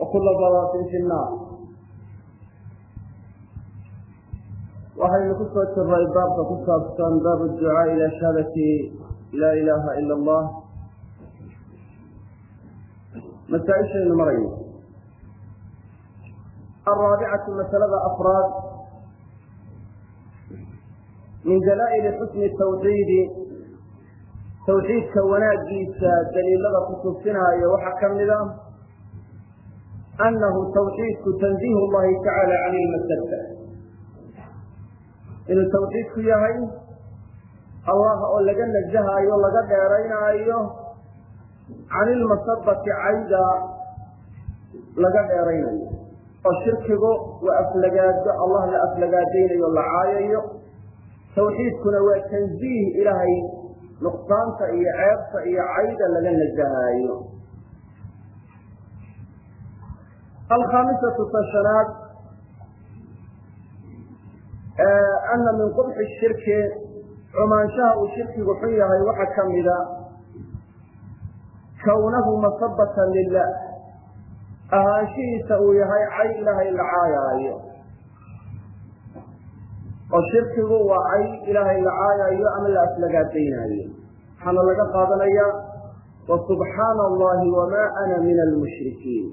wakula balaatin fi nnaar waxaynu ku soo jiray baabka ku saabsan baab ducaa ila shahadati laa ilaaha ila allah masaaishaynu marayno araabicatu masalada afraad min dalaa'ili xusni tawxiidi tawxiidka wanaagiisa daliilada kutusinaayo waxaa ka mid ah annahu tawxiidku tanziihu llahi tacaala can ilmasada inuu tawxiidku yahay allah oo laga nazahaayo laga dheeraynaayo can ilmasabati cayda laga dheeraynayo oo shirkigu waa aflagaado allah la aflagaadaynayo la caayayo tawxiidkuna waa tanziih ilaahay nuqsaanta iyo ceebta iyo cayda laga nazahaayo alkhaamisatu tashanaad ana min qubxi shirki cumaanshaha uu shirkigu xun yahay waxaa ka mida kawnahu masabatan lilah ahaanshihiisa uu yahay cay ilaahay la caayaayo oo shirkigu waa cay ilaahay la caayaayo ama la aflagaadaynaayo waxaana laga qaadanaya wa subxaana allahi wamaa ana min almushrikiin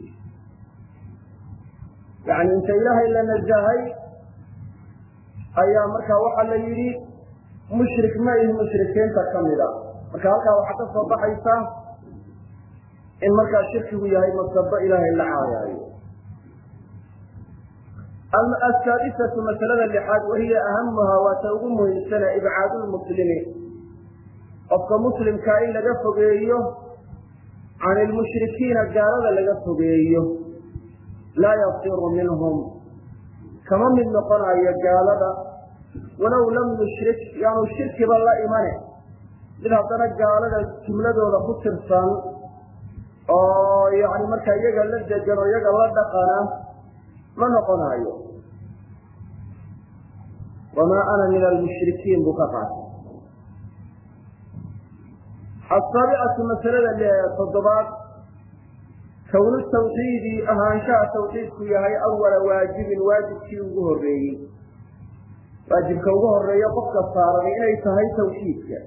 yani inta ilaahay la nazahay ayaa markaa waxaa la yidhi mushrik ma ihi mushrikiinta ka mida marka halkaa waxaa ka soo baxaysa in markaa shirkigu yahay masabo ilaahay la caayaayo. Asaadisatu masalada lixaad wahiya ahamuhaa waa ta ugu muhiimsana ibcaadu lmuslimi qofka muslimkaa in laga fogeeyo can ilmushrikiina gaalada laga fogeeyo laa yasiru minhum kama mid noqonayo gaalada walow lam yushrik yaanu shirkiba la imane mid haddana gaalada jumladooda ku tirsan oo yani markaa iyaga la degan oo iyaga la dhaqana ma noqonayo wamaa ana min almushrikiin buu ka qaatay asaabicatu masalada toddobaad kawnu tawxiidi ahaanshaha tawxiidku yahay awala waajibin waajibkii ugu horeeyey waajibka ugu horreeya qofka saaran inay tahay tawxiidka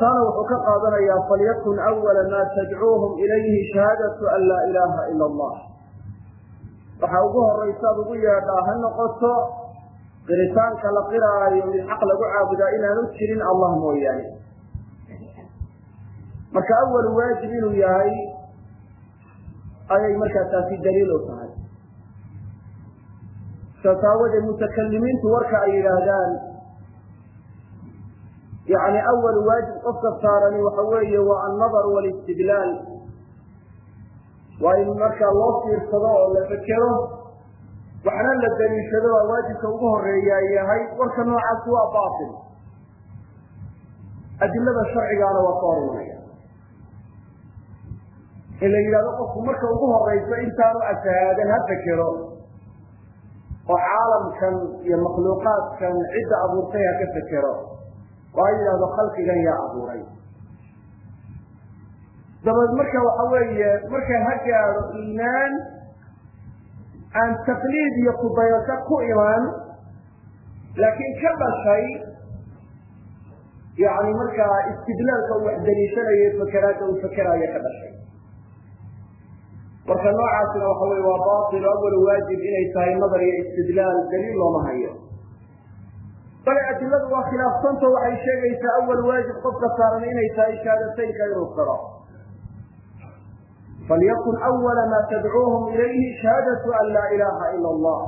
taana wuxuu ka qaadanayaa falyakun awala maa tadcuuhum ilayhi shahaadatu an laa ilaaha ila allah waxaa ugu horaysaad ugu yeedhaa ha noqoto qiritaanka la qiraayo mid xaq lagu caabudaa inaanu jirin allah mooyaane marka awal waajib inuu yahay ayay markaa taasi daliil u tahay. Saas aawadeed mutakalimiintu warka ay yidhaahdaan yani awal waajib qofka saarani waxa weeye waa annadar walistidlaal waa in markaa loo fiirsado oo la fekero waxna la daliishado waa waajibka ugu horreeya yahay warka noocaasi waa baatil. Adilada sharcigaana waa ka horinaya in la yidhahdo qofku marka ugu horayso intaanu ashahaadan ha fekero oo caalamkan iyo makhluuqaadkan cidda abuurtay ha ka fekero oo ha yidhahdo khalqigan yaa abuuray. Dabeed marka waxa weeye marka ha gaado iimaan aan taqliid iyo kubayasho ku iman laakiin ka dhashay yani markaa istidlaalka uu wax daliishanayo fakeraadda uu fakeraayo ka dhashay marka noocaasina waxa wey waa bail awal waajib inay tahay nadar iyo istidlaal daliil looma hayo. Bale adiladu waa khilaafsanto waxay sheegaysaa awal waajib qofka saaran inay tahay shahaadateynka inuu qiro falyakun awala maa tadcuuhum ilayhi shahaadatu an laa ilaaha ila allah.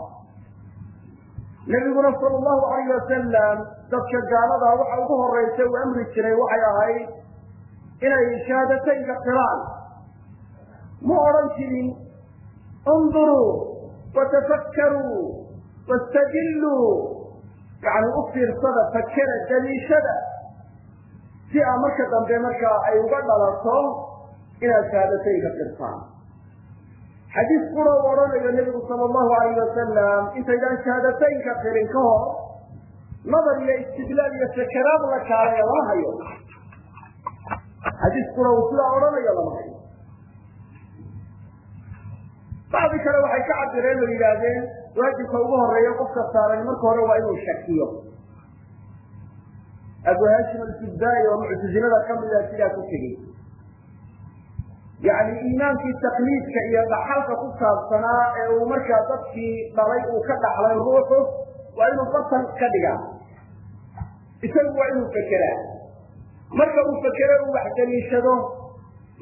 Nabiguna sal llahu alayh wasalam dadka gaaladaa waxa ugu horeysa uu amri jiray waxay ahayd inay shahaadataynka qiraan ma odhan jirin unduruu watafakkaruu wastajilluu yani u fiirsada fakera daliishada si aa marka dambe markaa ay uga dhalato inaad shahaadataynka qirtaan xadiis qura u odhanayo nebigu sala allahu alayh wasalam intaydaan shahaadataynka qirin ka hor nadar iyo istidlaal iyo sakaraad la kaalaya lama hayo. Xadiis qura uu sidaa odhanayo lama hayo bacdi kale waxay ka cabireen oo yidhaahdeen waajibka ugu horreeya qofka saaran marka hore waa inuu shakiyo. Abu hashim alfiddaai oo muctasilada kamida sidaa ku tegey. Yani iimaankii takliidka iyo dhaxalka ku saabsanaa ee uu markaa dadkii dhalay uu ka dhaxlay ruuxu waa inuu batan ka dhigaa. Isagu waa inuu fekeraa. Marka uu fekero uu wax daliishado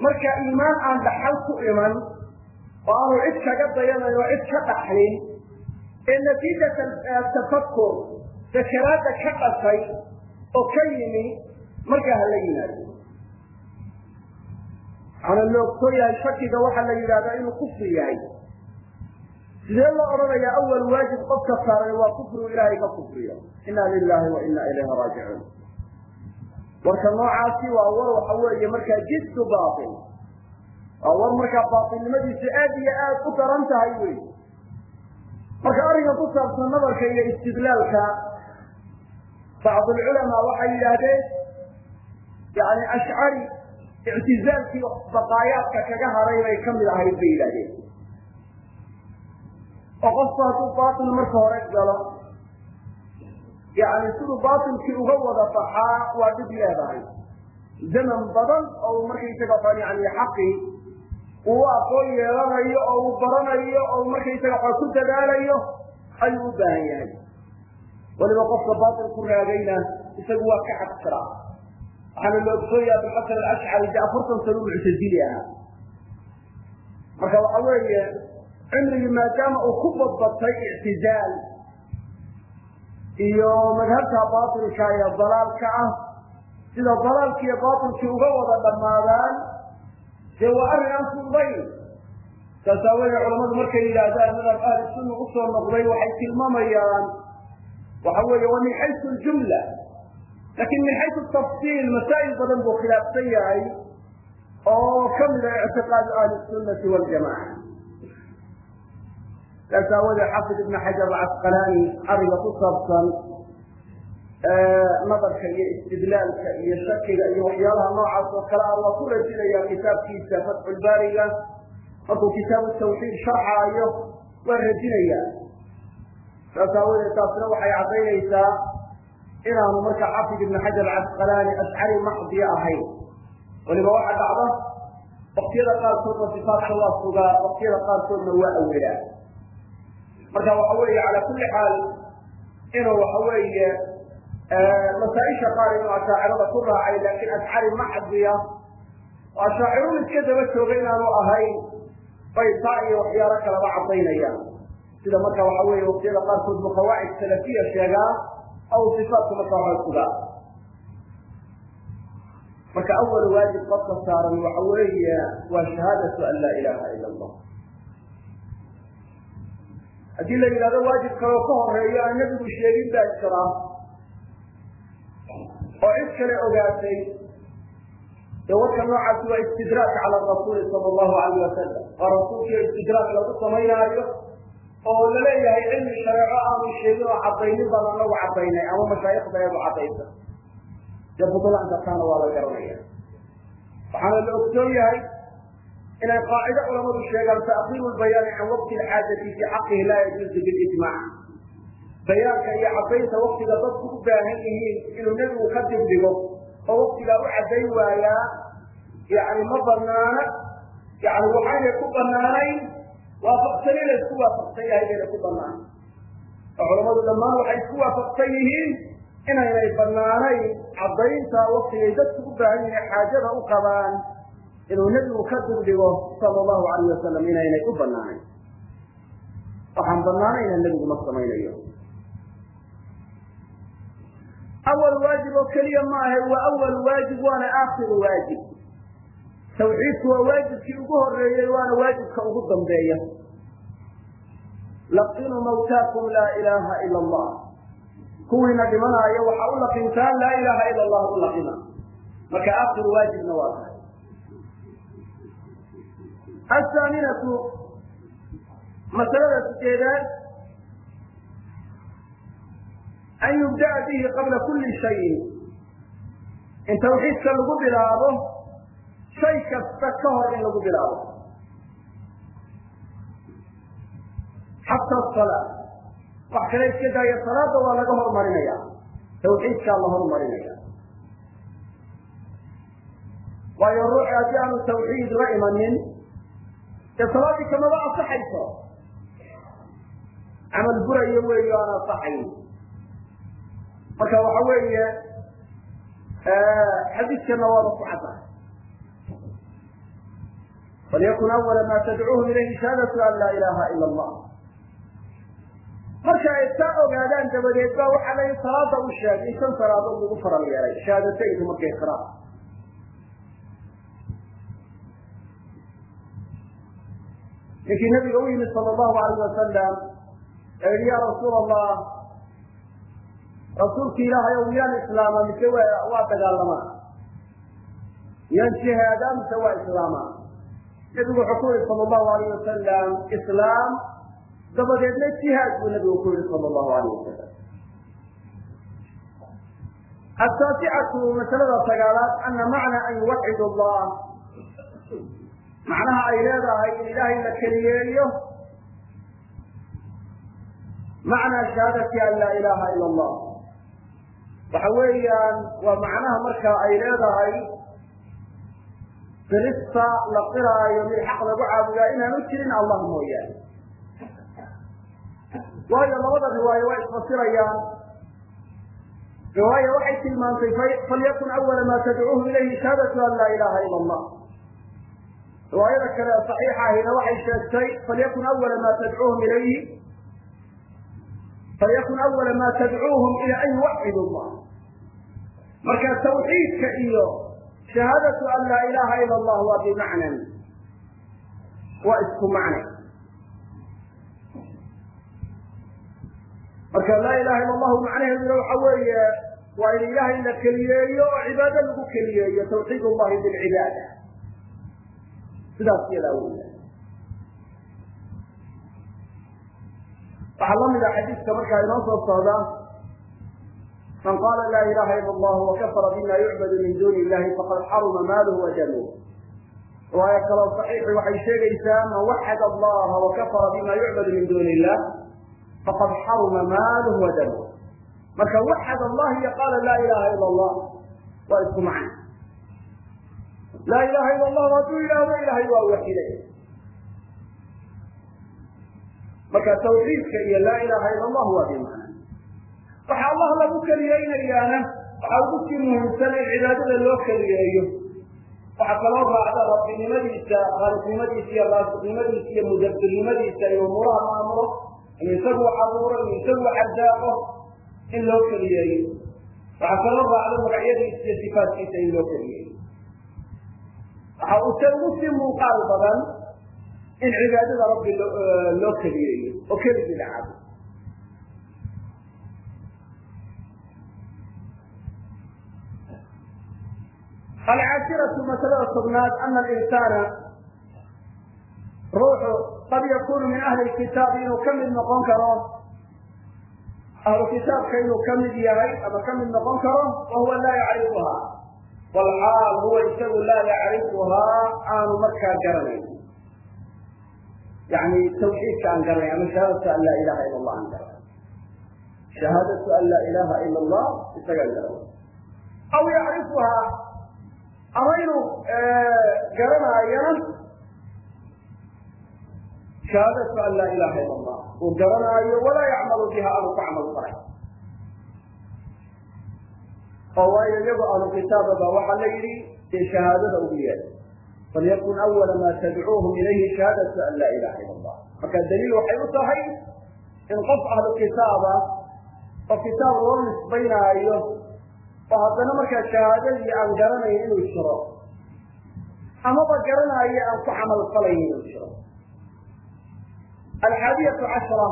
marka iimaan aan dhaxal ku iman oo aanu cid kaga dayanayn oo cid ka dhaxlin ee natiijata tafakur fekeraadda ka dhashay oo ka yimi markaa hala yimaado waxaana la ogtoo yahay shakiga waxaa la yidhahdaa inuu kufri yahay. Sidee loo odhanayaa awal waajib qofka saaray waa kufrigu ilaahay ka kufriyo? Inna lilahi wa inna ilayhi raajicuun. Warka noocaasi waa war waxa weeye markaa jiddu baatil waa war markaa baatilnimadiisu aad iyo aad u daran tahay wey marka arrinka ku saabsan nadarka iyo istidlaalka bacd alculamaa waxay yidhaahdeen yani ashcari ictizaalkii baqaayaadka kaga haray bay ka mid ahayd bay yidhahdeen oo qofku hadduu baatil marka hore galo. Yani siduu baatilkii uga wada baxaa waa dhib leedahay zaman badan oo markaysaga xon yani xaqii uu aqoon yeelanayo oo uu baranayo oo markaysaga xon ku dadaalayo ayuu u baahan yahay. Weliba qofka baatil ku raagayna isagu waa ka xaqsiraa waxaana la ogsoonaya abulxasan alashcari de afartan sano muctazili ahaa. Marka waxa weeye cimrigii maadaama uu ku badbatay ictizaal iyo madhabta baatilka iyo dalaalka ah sida dalaalki iyo baatilkii uga wada dhammaadaan dee waa arrin aan fududayn. Saas aawadee culamadu markay yidhaahdaan madhab ahli sunna u soo noqday waxay tilmaamayaan. Waxa weeye waa min xaysu ljumla laakiin min xaysu tafsiil masaa'il badan buu khilaafsan yahay oo kamida ictiqaadu ahli sunnati waljamaca saas aawadee xafid ibn xajar alcasqalaani ariga ku saabsan nadarka iyo istidlaalka iyo shakiga iyo waxyaalaha noocaas oo kale ah waa ku rajinaya kitaabkiisa fatxulbaariga markuu kitaabu tawxiid sharxaayo waa rajinaya saas aawadeed taasna waxay caddaynaysaa inaanu marka xafid ibn xajar alcasqalaani ashcari maxdiya ahayn. Weliba waxa dhacda waktiyada qaarkoodna sifaatka waa sugaa waktiyada qaarkoodna waa awelaa marka waxa weeye cala kulli xaal inuu waxa weeye masaaisha qaar inuu ashaacirada ku raacay laakiin ashcari maxdiya oo ashaacirun iska daba jooga inaanu ahayn. Bay taa iyo waxyaalo kalaba cadaynayaan sida marka waxa weeye waktiyada qaarkood bu qawaacid salafiya sheegaa aw sifaatka marka waxa sugaa. Marka awal waajib qofka saaran waxa weeye waa shahaadatu an laa ilaha ila allah. Haddii la yidhahdo waajib kaloo ka horeeyo aan nebigu sheegin baa jiraa oo cid kale ogaatay. Dee warka noocaasi waa istidraak cala rasuuli sala allahu alayh wasalam waa rasuulkiio istidraak lagu samaynaayo oo la leeyahay cilmi shareeco aanu sheegin oo cadaynin baan anagu cadaynay ama mashaayikda eedu cadaysa dee butlaanka taana waa la garanaya waxaana la ogsoon yahay inay qaacido culamadu sheegaan ta'kiiru lbayaani can waqti alxaajati fi xaqihi laa yajuuzu bilijmac bayaanka iyo caddaynta waktiga dadku u baahan yihiin inuu nebigu ka dibdhigo oo waktigaa u caddayn waayaa yani ma banaana yani waxaynay ku banaanayn waafaqsan inay isku waafaqsan yahay bayna ku banaan oo culamadu dhammaan waxay isku waafaqsan yihiin inaynay banaanayn caddaynta waktigay dadku u baahan yihiin xaajada u qabaan inuu nebigu ka dibdhigo sala allahu alayh wasalam inaynay u banaanayn waxaan banaanayna nebigu ma samaynayo awal waajib oo keliya maaha waa awal waajib waana aakhiru waajib. Tawxiidku waa waajibkii ugu horeeyey waana waajibka ugu dambeeya. Laqinuu mawtaakum laa ilaaha ila allah. Kuwiina dhimanaayo waxaa u laqintaan laa ilaaha ila allah u laqina. Marka akhiru waajibna waa tahay. Athaaminatu masalada sideedaad an yubda'a bihi qabla kuli shayin in tawxiidka lagu bilaabo shay kasta ka hor in lagu bilaabo xata salaa wax kale iska daaya salaada waa laga hormarinaya tawxiidkaa la hormarinaya waayo ruuxi haddii aanu tawxiid la imanin dee salaaddii kamaba asaxayso camal burayo weeyo aan asaxayn marka waxa weeye xadiidkana waaba ku caddahay falyakun awala ma tadcuuhum ilayhi shahaadatu an laa ilaha ila allah marka ay taa ogaadaan dabadeed ba waxaa la salaada u sheegay shan salaadood lagu faral yeelay shahaadateynku markay qiraan ninkii nabiga u yimid sala allahu alayh wasalam ee yihi rasuul allah rasuulki ilaahay o miyaan islaama mise waa dagaalamaa miyaan jihaadaa mise waa islaamaa nabigu wuxuu ku yihi sala allahu alayh wasalam islaam dabadeedna jihaad buu nabigu ku yihi sala allahu alayh wasalam ataasicatu masalada sagaalaad ana macna an yuwaxid allah. Macnaha ay leedahay in ilaahay la keliyeeyo. Macnaa shahaadati an laa ilaha ila allah waxa weeyaan waa macnaha marka ay leedahay qirista la qiraayo mid xaq lagu caabudaa inaanu jirin allah mooyaane. Waayo labada riwaayo waa isfasirayaan riwaaya waxay tilmaantay falyakun awala ma tadcuuhum ilayhi shahaadatu an laa ilaha ila allah riwaayada kale saxiixa ahina waxay sheegtay falyakun awala ma tadcuuhum ilayhi. Falyakun awala ma tadcuuhum ila an yuwaxidu llah marka tawxiidka iyo shahaadatu an laa ilaha ila allah waa bimacnan. Waa isku macne. Marka laa ilaha ila allahu macnaheeduna waxa weeye waa in ilahay la keliyeeyo oo cibaado lagu keliyeeyo tawxiid llahi bilcibaada. Sidaas yadaa weya waxaa la mid a xadiiska markaa inoo soo socda man qaala laa ilaha ila allah wakafara bima yucbadu min duni illahi faqad xaruma maaluhu wa damuh riwaayo kaloo saxiixi waxay sheegaysaa man waxad allaha wakafara bima yucbadu min duni illah faqad xaruma maaluhu wa damuh marka waxad allah iyo qaala laa ilaha ila allah waa isku macna laa ilaha ila allahu hadduu yidhaahdo ilahay waa waxiday marka tawxiidka iyo laa ilaha ila allah waa bimacna waxaa allah lagu keliyeynayaana waxaa ugu sii muhiimsan in cibaadada loo keliyeeyo. Waxaa kaloo raacda rabbinimadiisa khaaliqnimadiisa iyo raasiqnimadiisa iyo mudabbirnimadiisa iyo umuuraha maamulo in isagu abuuro in isagu ardaaqo in loo keliyeeyo. Waxaa kaloo raacda magacyadiisa iyo sifaatkiisa in loo keliyeeyo. Waxa uu ugu sii muuqaal badan in cibaadada rabbi loo keliyeeyo oo keligii la alcaashiratu masalada tobnaad ana alinsaana ruuxu qad yakunu min ahli kitaabi inuu ka mid noqon karo ahlu kitaabka inuu ka mid yahay ama ka mid noqon karo wa huwa laa yacrifuha walxaal huwa isagu laa yacrifuhaa aanu markaa garanayn yani tawxiidka aan garanayn ama shahaadatu an laa ilaha ila allah aan garanayn shahaadatu an laa ilaha ila allah isagaan garanay aw yacrifuhaa ama inuu garanaayana shahaadatu an laa ilaha ila allah uu garanaayo walaa yacmalu biha aanu ku camal faray. Oo waayo iyagoo ahlu kitaababa waxaa la yidhi dee shahaadada ugu yeedhay. Falyakun awala ma tadcuuhum ilayhi shahaadatu an laa ilaha ila allah marka daliil waxay u tahay in qof ahlu kitaaba oo kitaab loo nisbaynaayo oo haddana markaa shahaadadii aan garanayn inuu jiro amaba garanaayo aan ku camal falayn inuu jiro. Alxaadiyatu cashra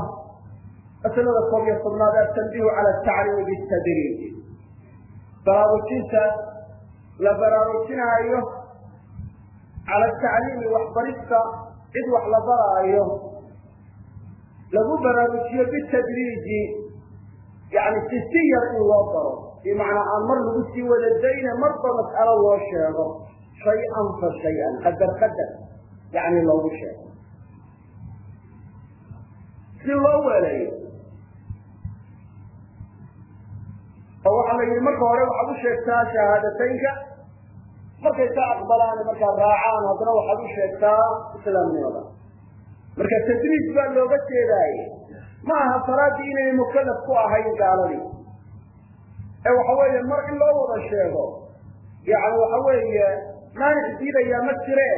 masalada koob iyo tobnaad atanbihu cala atacliimi bitadriij baraarujinta la baraarujinaayo cala atacliimi waxbarista cid wax la baraayo lagu baraarujiyo bitadriiji yani si si yar in loo baro bimacnaa aan mar lagu sii wada dayne marba mas'alo loo sheego. Shay-an fa shay-an qadar qadar yani loogu sheego. Si loo weeleeyo oo waxaa la yidhi marka hore waxaad u sheegtaa shahaadateynka. Markay ka aqbalaan markaa raacaan haddana waxaad u sheegtaa islaamnimada. Marka tadriij baa looga jeedaaye ma aha salaadii inay mukalaf ku ahayn gaaladii ee waxa weeye mar in loo wada sheego yani waxa weeye maanic diidayaa ma jire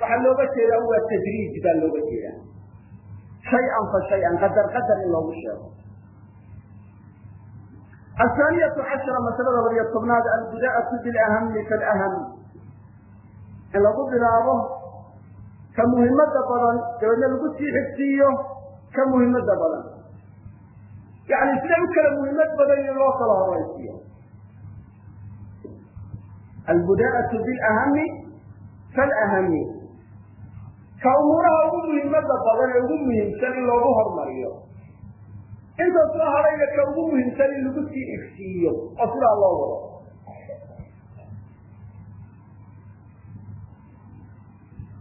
waxaa looga jeedaa waa tadriij baa looga jeedaa. Shay-an fa shay-an qadar qadar in loogu sheego. Ahaaniyatu cashara masalada labiyo tobnaad albuda'atu bilahami falaham in lagu bilaabo ka muhimadda badan dabeedna lagu sii ka muhimadda badan yani siday u kala muhimad badan in loo kala horaysiiyo albuda'atu bilahami falahami. Ka umuuraha ugu muhimadda badan ee ugu muhiimsan in loogu hormariyo. Inta soo hadhayna ka ugu muhiimsan in lagu sii igsiiyo oo sidaa loo wado.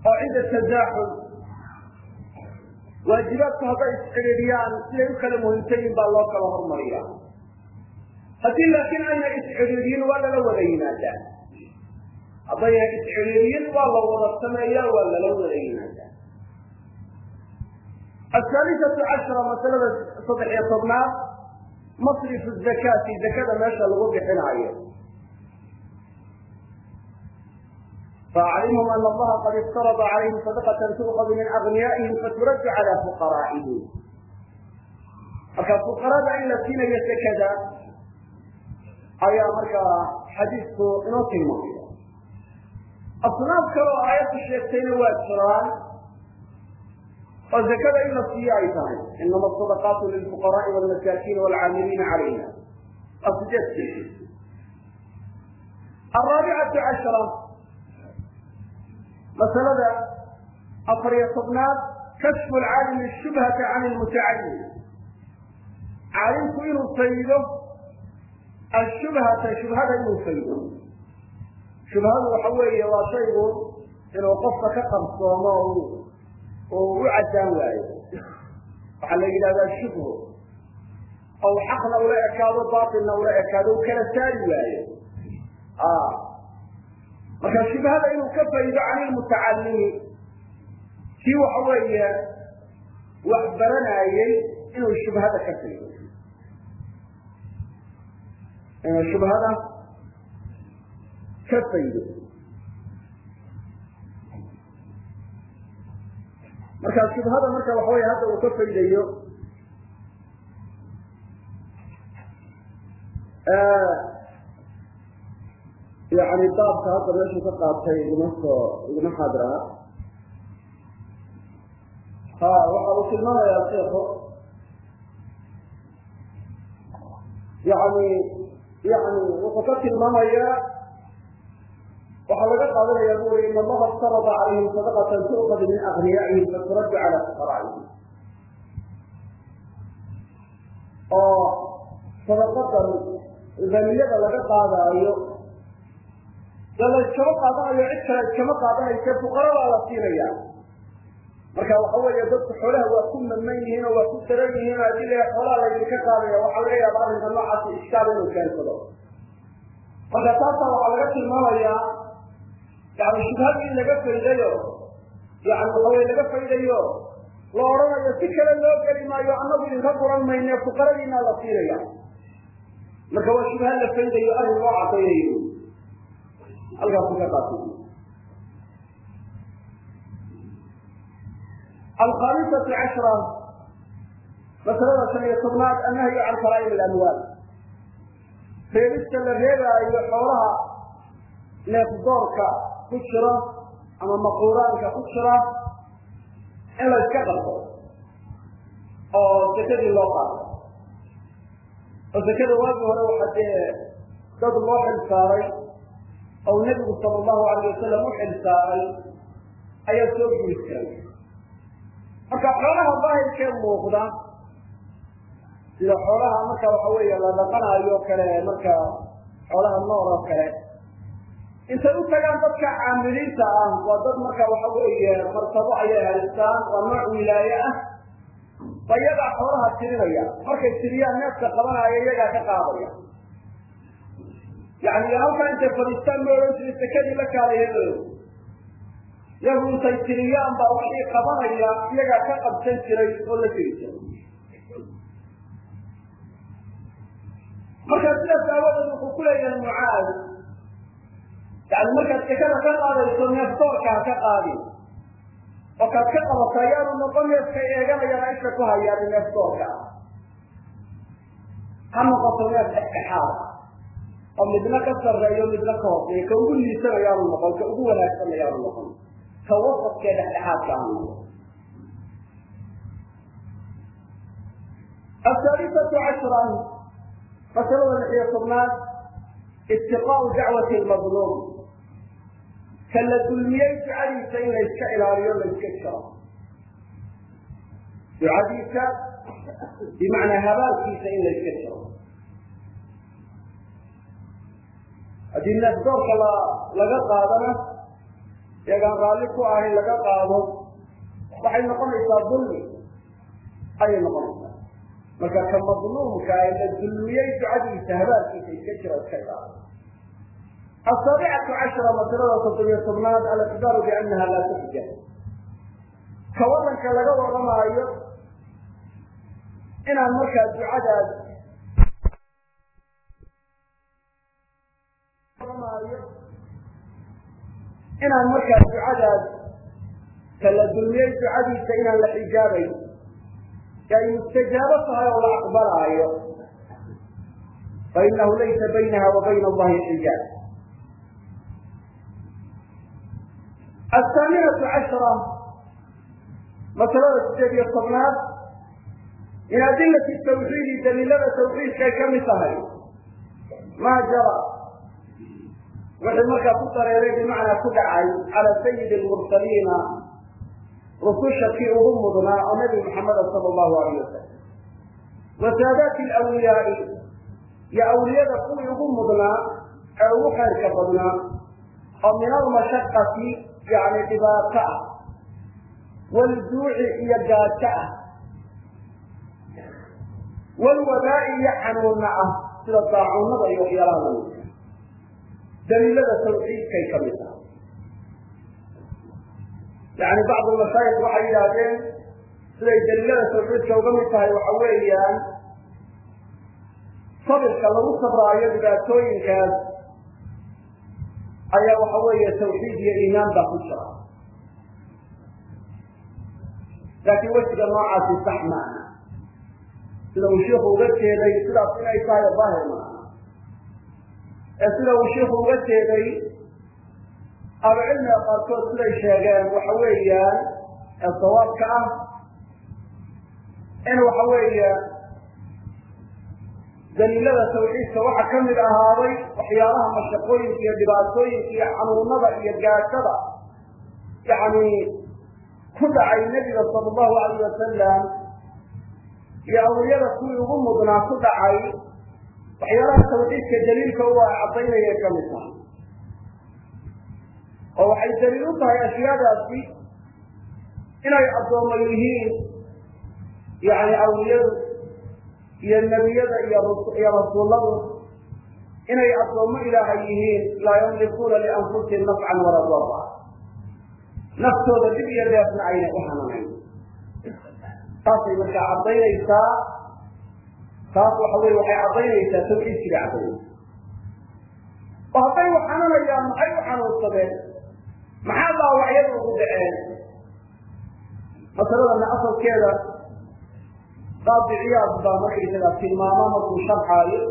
Oo cinda tazaaxul waajibaadku hadday iscidhiidhiyaan siday u kala muhiimsayiin baa loo kala hormariyaa haddii laakiin ayna iscidhiidhiyin waa lala wada yimaadaa. Haddayna iscidhiidhiyin waa la wada sameeyaa waa lala wada yimaadaa. Ahaalisatu cashara masalada saddex iyo tobnaad masrifu zakaati zakada meesha lagu bixinaayo faaclimhum ana allaha qad iftarada calayhim sadaqatan tu'khadu min agniyaa'ihim faturaddu cala fuqaraa'ihim marka fuqarada in la siinayo zakada ayaa markaa xadiisku inoo tilmaamaya asnaaf kale oo aayaddu sheegtayna waa jiraan oo zakada in la siiyo ay tahay inama asadaqaatu lilfuqaraai walmasaakiin waalcaamiliina calayha waa sideed araabicatu cashara masalada afar iyo tobnaad kashfu lcaalimi shubhata can lmutacalim caalimku inuu faydo ashubhata shubhada inuu faydo. Shubhadu waxa weeye waa shaygu inuu qofka ka qarsoomo oo u caddaan waayo. Waxaa la yidhahdaa shubhu. Ow xaqna ula ekaado baatilna ula ekaado u kala saari waayo marka shubhada inuu ka faydo can ilmutacalimi kii waxa weeye wax baranaayey inuu shubhada ka faydo. Inuu shubhada ka faydo. Marka shubhada marka waxa wey hadda uu ka faydayo yani baabka hadda meeshuu ka qaatay iguma soo iguma xaadraa ha waxa uu tilmaamayaa sheeko yani yani wuxuu ka tilmaamayaa waxaa laga qaadanaya bu uri in allaha iftarada calayhim sadaqatan tu'khadu min agniyaa'ihim faturaddu cala fuqaraa'ihim oo sadaqadan zaniyada laga qaadaayo dee la iskama qaadanayo cid kale iskama qaadanayse fuqaradaa la siinaya. Marka waxa weeye dadku xoolaha waa ku maman yihiin oo waa ku daran yihiin oo haddii la xoolaha laydinka qaadaya waxaa laga yaaba arrinka noocaasi ishkaal inuu keensado. Marka taasa waxaa laga tilmaamayaa yani shubhadii laga faydayo yani waxa weye laga faydayo la odhanayo si kale loo geli maayo annagu idinka guran mayne fuqaradiinaa la siinaya. Marka waa shubha la faydayo arrin loo cadaynayo halkaasu ka qaatay alkhamisatu cashra masalada shan iyo tobnaad annahyu can faraa'im alamwaal. Reebista la reebaayo xoolaha neefdoorka ku jira ama maquuraanka ku jira in la iska qabto oo sekadii loo qaado oo sekada waagii hore waxaa dee dad loo xil oo nebigu sala allahu alayh wasalam u xil saaray ayaa soo guri jiray. Marka xoolaha daahirkee muuqda sida xoolaha marka waxa weeye la dhaqanaayo kale marka xoolaha nool oo kale intay u tagaan dadka caamiliinta ah waa dad marka waxa weeye martabo ayay haystaan waa nooc wilaaye ah ba iyagaa xoolaha tirinaya markay tiriyaan neefka qabanaayo iyagaa ka qaadaya yani halkaa intay fadhiistaan ma odhan jirin sekadii la kaalaya yagu intay tiriyaan baa wixii qabanaya iyagaa ka qabsan jiray oo la tiri jiray marka sidaas aawadeed wuxuu ku leeyahay mucaad yani markaad sekada ka qaadayso neefdoorka ha ka qaadin oo kaad ka qabato ayaanu noqon neefka eeganayana isha ku hayaan neefdoorka ah ha noqoto neef dhexdhexaad oo midna ka sarreeyo midna ka hooseeyo ka ugu liisan ayaanu noqon ka ugu wanaagsan ayaanu noqon. Ka wasafkee dhexdhexaadka aanu noqon. Ahaalisatu cashran masalada lixiyo tobnaad itiqaau dacwati lmadluum ka la dulmiyey ducadiisa in layska ilaaliyo layska jaro. Ducadiisa bimacnaa habaalkiisa in layska jaro haddii neefdoorka la laga qaadana iyagaan raalli ku ahayn laga qaado waxay noqonaysaa dulmi. Ayay noqonaysaa. Marka ka madluumka ee la dulmiyey ducadiisa habaalkiisa iska jiro iska ilaaliyo asaabicatu cashara masalada toddobiyo tobnaad aliqdaaru biannaha laa tuxja ka wadanka laga warramaayo inaan markaa ducadaas inaan markaa ducadaas ka la dulmiyey ducadiisa inaan la xijaabayn. Ay mustajaabo tahay oo la aqbalaayo fainahu laysa baynaha wa bayna allahi xijaab. Athaaminatu cashra masalada sideed iyo tobnaad min adilati tawxiidi daliilada tawxiidkay ka mid tahay maa jara wixii markaa ku dareeray bimacnaa ku dhacay cala sayidi lmursaliina rususha kii ugu mudnaa oo nabi maxameda sala allahu alayh wasalam wa saadaati alawliyaai iyo awliyada kuwii ugu mudnaa ee ugu khayrka badnaa oo min almashaqati yani dhibaato ah waljuuci iyo gaajo ah walwadaa'i iyo xanuuna ah sida daacuunada iyo waxyaalaha daliilada tawxiidkay ka mid tahay. Yani bacdu mashaayik waxay yidhaahdeen siday daliilada tawxiidka uga mid tahay waxa weeyaan sabirka lagu sabraayo dhibaatooyinkaas ayaa waxa weeye tawxiid iyo iimaan baa ku jira. Laakiin wejiga noocaasi sax maaha. Sida uu shiiku uga jeeday sidaas inay tahay daahir maaha ee sida uu shiiku uga jeeday ahlucilmiga qaarkood siday sheegeen waxa weeyaan ee sawaabka ah in waxa weeye daliilada tawxiidka waxa ka mid ahaaday waxyaalaha mashaqooyinka iyo dhibaatooyinka iyo xanuunada iyo gaashada yani ku dhacay nebiga sala allahu alayh wasalam iyo awliyada kuwii ugu mudnaa ku dhacay waxyaalaha tawxiidka daliilka u ah caddaynayay ka mid tahay oo waxay daliil u tahay ashyaadaasi inay addoommo yihiin yani awliyadu iyo nebiyada iyo rasuulladu inay addoommo ilaahay yihiin laa yamlikuuna lianfusihim nafcan walaa darra. Naftooda dib iyo deefna ayna u hananayn. Taasay markaa caddaynaysaa taas waxa weye waxay caddaynaysaa caddaynaysa. oo hadday u xananayaan maxay u xanuunsadeen maxaa dhaawacyada ugu dhaceen? Masaladana asalkeeda qaadiciyaad baa markaysaga tilmaama markuu sharxaayo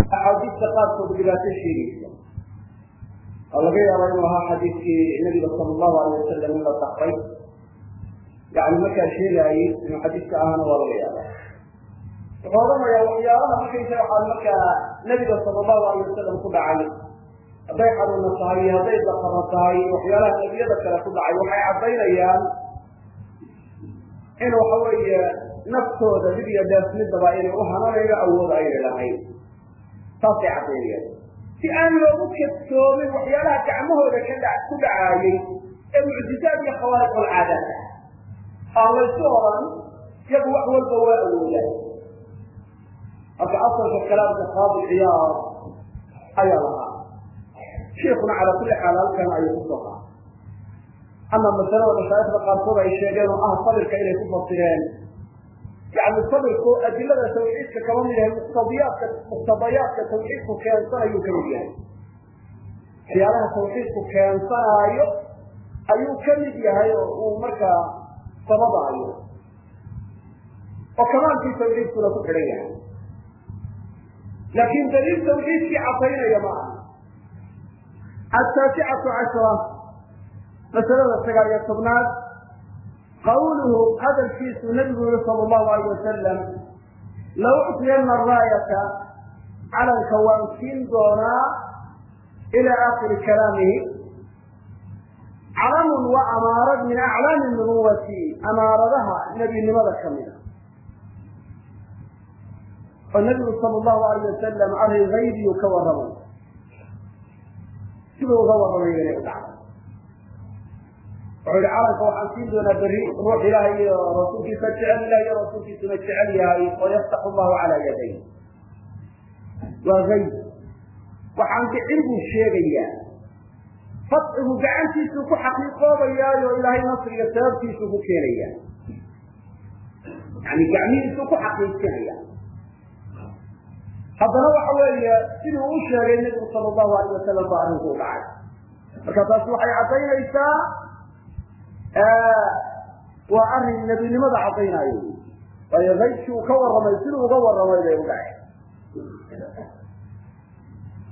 axaadiista qaarkood dhibaato sheegaysa. Oo laga yaaba inuu ahaa xadiidkii nabiga sala allahu alay wasalam in la dakray yani markaa sheegaayey inuu xadiidka ahana waa laga yaaba wuxuu odhanayaa waxyaalaha markaysa waxaa markaa nabiga sala allahu alay wasalam ku dhacay. Hadday xanuuna tahay iyo hadday daqaro tahay waxyaalaha nebiyada kale ku dhacay waxay caddaynayaan in waxa weeye naftooda dib iyo deef midaba inay u hananayo awood ayna lahayn saasay caddaynayaan. Si aan loogu kadsoomin waxyaalaha gacmahooda ka dha ku dhacaayey ee mucjizaad iyo khawaariq alcaadaad ah aan laysu oran iyagu wax walba waa awoodaan marka asalka kalaamka qaadi ciyaar ayaa lahaa. Sheikuna calaa kulli xaal halkan ayuu ku soo qaatay ama masalada mashaaikhda qaarkood ay sheegeen oo ah sabirka inay ku fasireen. Yani sabirku adilada tawxiidka kama mid yahay muqtadiyaadka muqtadayaadka tawxiidku keensanayuu ka mid yahay. Waxyaalaha tawxiidku keensanaayo ayuu ka mid yahay oo uu markaa sababaayo. Oo kamaalkii tawxiidkuna ku xidhan yahay laakin daliil tawxiidkii cadaynaya ma aha ataasicatu cashra masalada sagaal iyo tobnaad qawluhu hadalkiisu nabigu yihi sala allahu alayh wasalam la uctiyana araayata calanka waan siin doonaa ila aakiri kalaamihi calamun waa amaarad min aclaami nubuwati amaaradaha nebinimada kamida oo nabigu sala allahu alayh wasalam arrin haybiyuu ka warramay siduu uga warramay inay u dhacday wuxuu yihi calanka waxaan siin doonaa berri ruux ilaahay iyo rasuulkiisa jecel ilahi iyo rasuulkiisuna jecel yahay oo yaftaxu allahu calaa yaday waa hayb waxaan dhicin buu sheegayaa. Fadcigu gacantiisuu ku xaqiiqoobayaayo ilaahay nasriga sababtiisuu ku keenaya yani gacmihiisuu ku xaqiijinaya haddana waxa weeye siduu u sheegay nebigu sala allahu alayh wasalam baa arrinku u dhacay. Marka taasi waxay caddaynaysaa waa arrin nebinimada caddaynaayo waayo haybkii uu ka warramay siduu uga warramay bay u dhacay.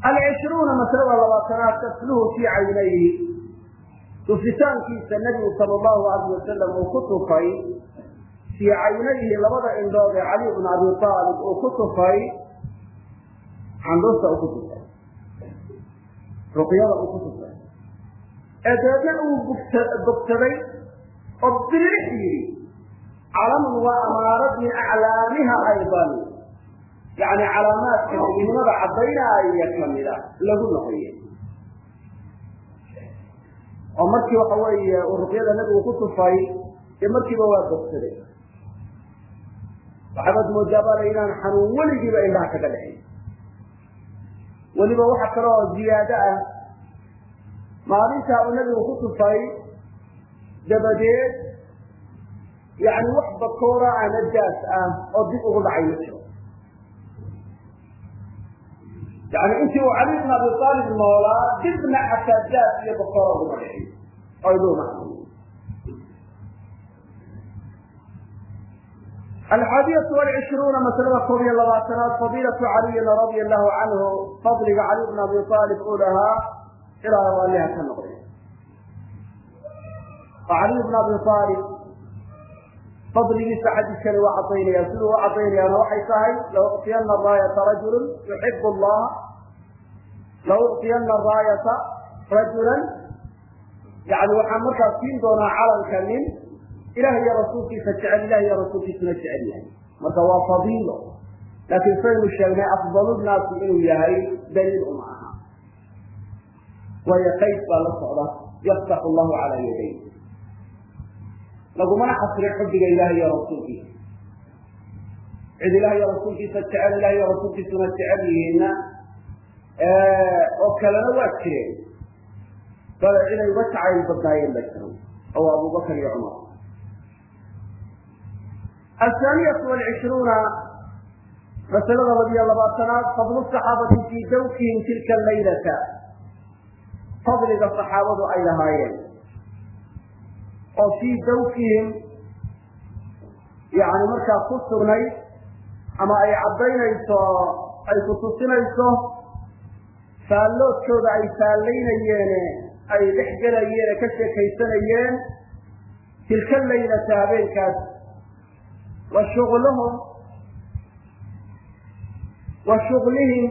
Alcishruuna maslada labaatanaad tasluhu fii caynayhi. Tufitaankiisa nebigu sala allahu alayh wasalam uu ku tufay fii caynayhi labada indhood ee cali bna abi aalib uu ku tufay candhusta uu ku ruqyada uu ku tufay ee dabeedna uu bogsaday oo bilix yidhi calamun waa amaarad min aclaamiha aydan. Yani calaamaadka nebinimada caddaynaya kamida lagu noqoye oo markii waxa weeye uu ruqyada nebigu ku tufay dee markiiba waa bogsaday waxaabad moodaa bala inaan xanuun weligiiba indhaha kaga dhexin weliba waxa kale oo ziyaado ah. Maalintaa uu nebigu ku tufay dabadeed yani wax bakoora ama daas ah oo dib ugu dhacay ma jiro. Yani intii uu cali bn abi aalib noolaa dibna xataa daas iyo bakoora uguma dhicin oo iduma alxaadiyatu walcishruuna masalada koob iyo labaatanaad fadiilatu caliyin radia allahu canhu fadliga cali bn abi aalib uu lahaa ilaa raalliha ka noqday oo caliy bn abi aalib fadligiisa xadiiskani waa cadaynaya siduu u cadaynayaana waxay tahay law uctiyana raayata rajulu yuxib llaha law uctiyana raayata rajulan yani waxaan markaa siin doonaa calanka nin ilah iyo rasuulkiisa jecel ilah iyo rasuulkiisuna jecel yahay marka waa fadiilo laakiin saynu sheegnay afdalu naasi inuu yahay daliil uma aha waayo qayd baa la socda yaftaxu llahu calaa yaday lagumana xasrin xubbiga ilaah iyo rasuulkiisa cid ilah iyo rasuulkiisa jecel ilah iyo rasuulkiisuna jecel yihiinna oo kalena waa jireen bale inay uga jacayl badnaayeen ba jiro oo abubakar iyo cumar athaaniyatu walcishruuna masalada labiyo labaatanaad fadlu saxaabati fii dawkihim tilka laylata fadliga saxaabadu ay lahaayeen oo fii dawkihim yani markaa ku sugnay ama ay caddaynayso ay kutusinayso faalloodkooda ay faallaynayeene ay dhex gelayeene ka sheekaysanayeen tilka laylata habeenkaas wa shuqluhum wa shuqlihim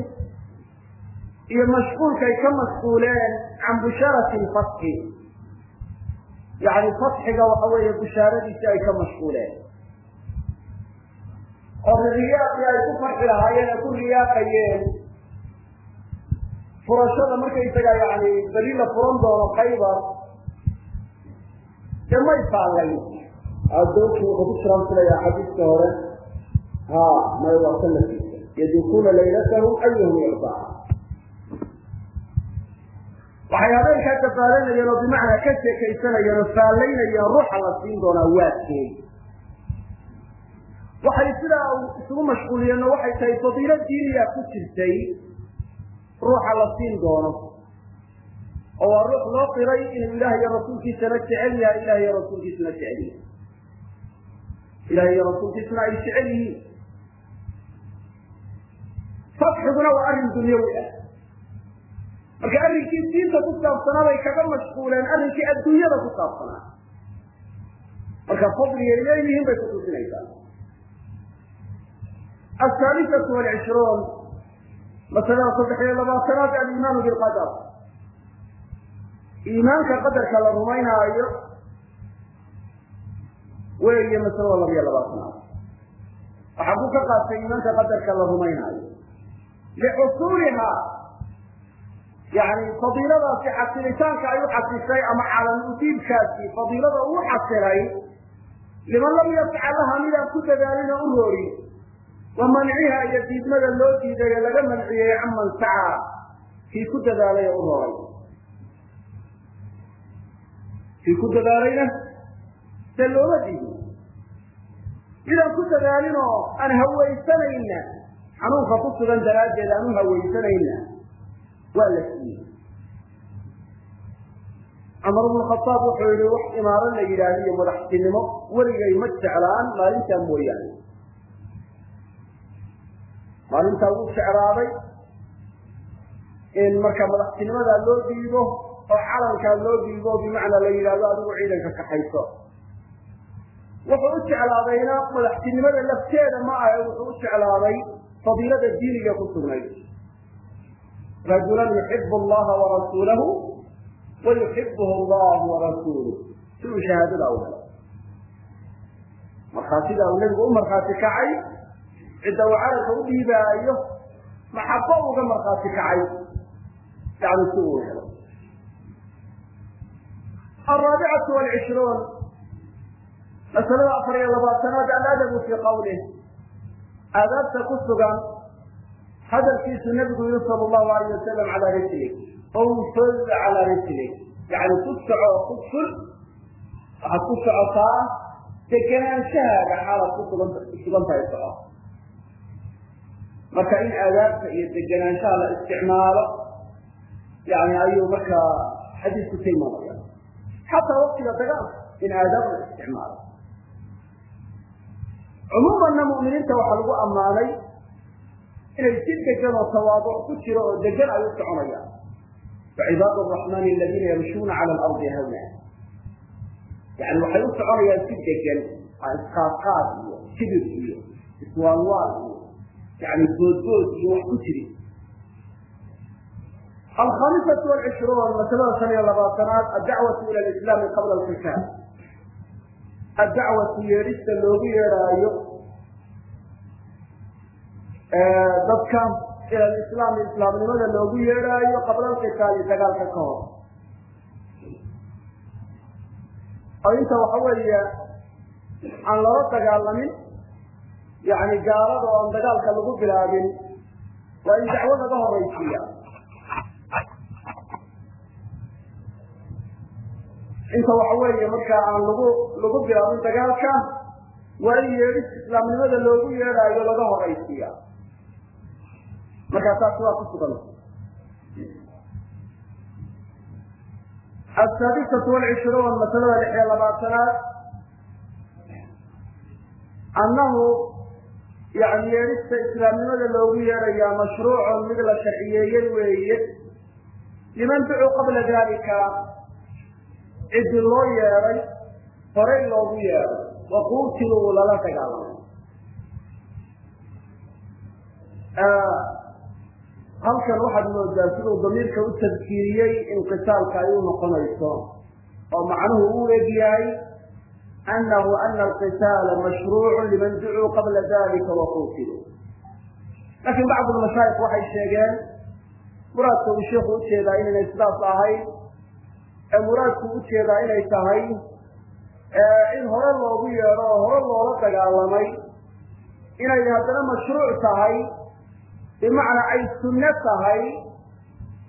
iyo mashquulkay ka mashquuleen can bushaarati lfatxi yacni fatxiga waxa weeye bushaaradiisi ay ka mashquuleen. Oo riyaaqii ay ku farxi lahaayeen ay ku riyaaqayeen. Furashada markaysaga yani beri la furan doono khaybar dee may faallay adoonkii wuxuu ku jiraan filaya xadiiska hore. Ha may waa sanadkiisa yadukuuna laylatahum ayahum yuctaa waxay habeenkaa kafaalanayeen oo bimacnaa ka sheekaysanayeen oo faallaynayeen ruuxa la siin doonaa waadkeey waxay sidaa isugu mashquuliyeen oo waxay tahay fadiilo diiniya ku jirtay ruuxa la siin doono. Oo waa ruux loo qiray inuu ilaah iyo rasuulkiisana jecel yahay ilah iyo rasuulkiisana jecel yahay ilaah iyo rasuulkiisna ay jecel yihiin fatxiguna waa arrin dunyawi ah marka arrinkii diinta ku saabsanaa bay kaga mashquuleen arrinkii adduunyada ku saabsanaa marka fadligay leeyihiin bay kutusinaysaa ahaalisatu walcishruun masalada saddex iyo labaatanaad alimaanu bilqadar iimaanka qadarka la rumaynaayo weeye masalada labiyo labaatanaad waxaa ku ka qaatay iimaanka qadarka la rumaynaayo. Lixusuuliha yani fadiiladaasi xasilitaanka ay u xasishay ama calan udiibkaasi fadiilada uu xasilay liman lam yafcal laha midaan ku dadaalina u roorin wa manciha iyo diidmada loo diiday ee laga manciyey caman sacaa kii ku dadaalay u roray kii ku dadaalayna se looma diido. Midaan ku dadaalinoo aan hawaysanayna xanuunka ku sugan daraaddeed aan u hawaysanayna waa la siiyey. Cumar bnu khaaab wuxuu yihi wax imaaro la yidhaahdo iyo madaxtinimo. Weligay ma jeclaan maalintaa mooyaane. Maalintaa wuu jeclaaday in marka madaxtinimadaa loo dhiibo oo calankaa loo dhiibo bimacnaa la yidhahdo adigu ciidanka kaxayso wuxuu u jeclaadayna madaxtinimada lafteeda ma ahe wuxuu u jeclaaday fadiilada diiniga ku sugnayd rajulan yuxibu allaha warasuulahu wa yuxibuhu allahu warasuuluh si uu shahaadada u helo. Markhaatida uu nebigu u markhaati kacay cidda uu calanka u dhiibaayo maxabo uga markhaati kacay. Yani si uu helo. Alraabicatu walcishruun masalada afar iyo labaatanaad aladabu fii qawlih aadaabta ku sugan hadalkiisu nabigu yihi sal llahu alayh wasalam calaa rijlig unfud calaa rijlig yani ku soco ku ful waxaad ku socotaa degenaanshahaaga xaalaad ku sugan sugan tahay soco. Marka in aadaabta iyo degenaanshaha la isticmaalo yani ayuu markaa xadiisku tilmaamaya. Xataa waktiga dagaalka in aadaab la isticmaalo cumuumanna mu'miniinta waxaa lagu ammaanay inay si degan oo tawaaduc ku jiro oo degan ay u soconayaan. Wacibaad araxmaani aladiina yamshuuna cala alardi hawna yani waxay u soconayaan si degan aa isqaadqaad iyo kibir iyo iswaalwaal iyo yani goodgood iyo wax ku jiri. Alkhamisatu walcishruun masalada shan iyo labaatanaad addacwatu ila alislaami qabla alkitaab addacwatu yeedhista loogu yeedhaayo dadka ila alislaam islaamnimada loogu yeedhaayo qabla alqitaali dagaalka ka hor. Oo waxa weeye aan lala dagaalamin yani gaalada oo dagaalka lagu bilaabin waa in dacwo laga horaysiiya inta waxa weeye markaa aan lagu lagu bilaabin dagaalka waa in yeedhis islaamnimada loogu yeedhaayo laga horaysiiya. Markaa taasi waa ku sugan. Asaadisatu walcishruun masalada lix iyo labaatanaad. Annahu yani yeedhista islaamnimada loogu yeedhayaa mashruucun mid la sharciyeeyey weeye. Liman ducuu qabla dalika ciddi loo yeedhay horey loogu yeedhay waquutiluu lala dagaalamay halkan waxaad moodaa siduu damiirka u tadkiiriyey in qitaalka ay u noqonayso oo macnuhu u eg yahay anahu ana alqitaala mashruucu liman ducuu qabla dalika waquutiluu laakiin bacdu mashaayik waxay sheegeen muraadka uu sheikhu u jeedaa inaynay sidaas ahayn ee muraadku u jeedaa inay tahay in hore loogu yeedho oo hore loola dagaalamay inay haddana mashruuc tahay bimacnaa ay sunno tahay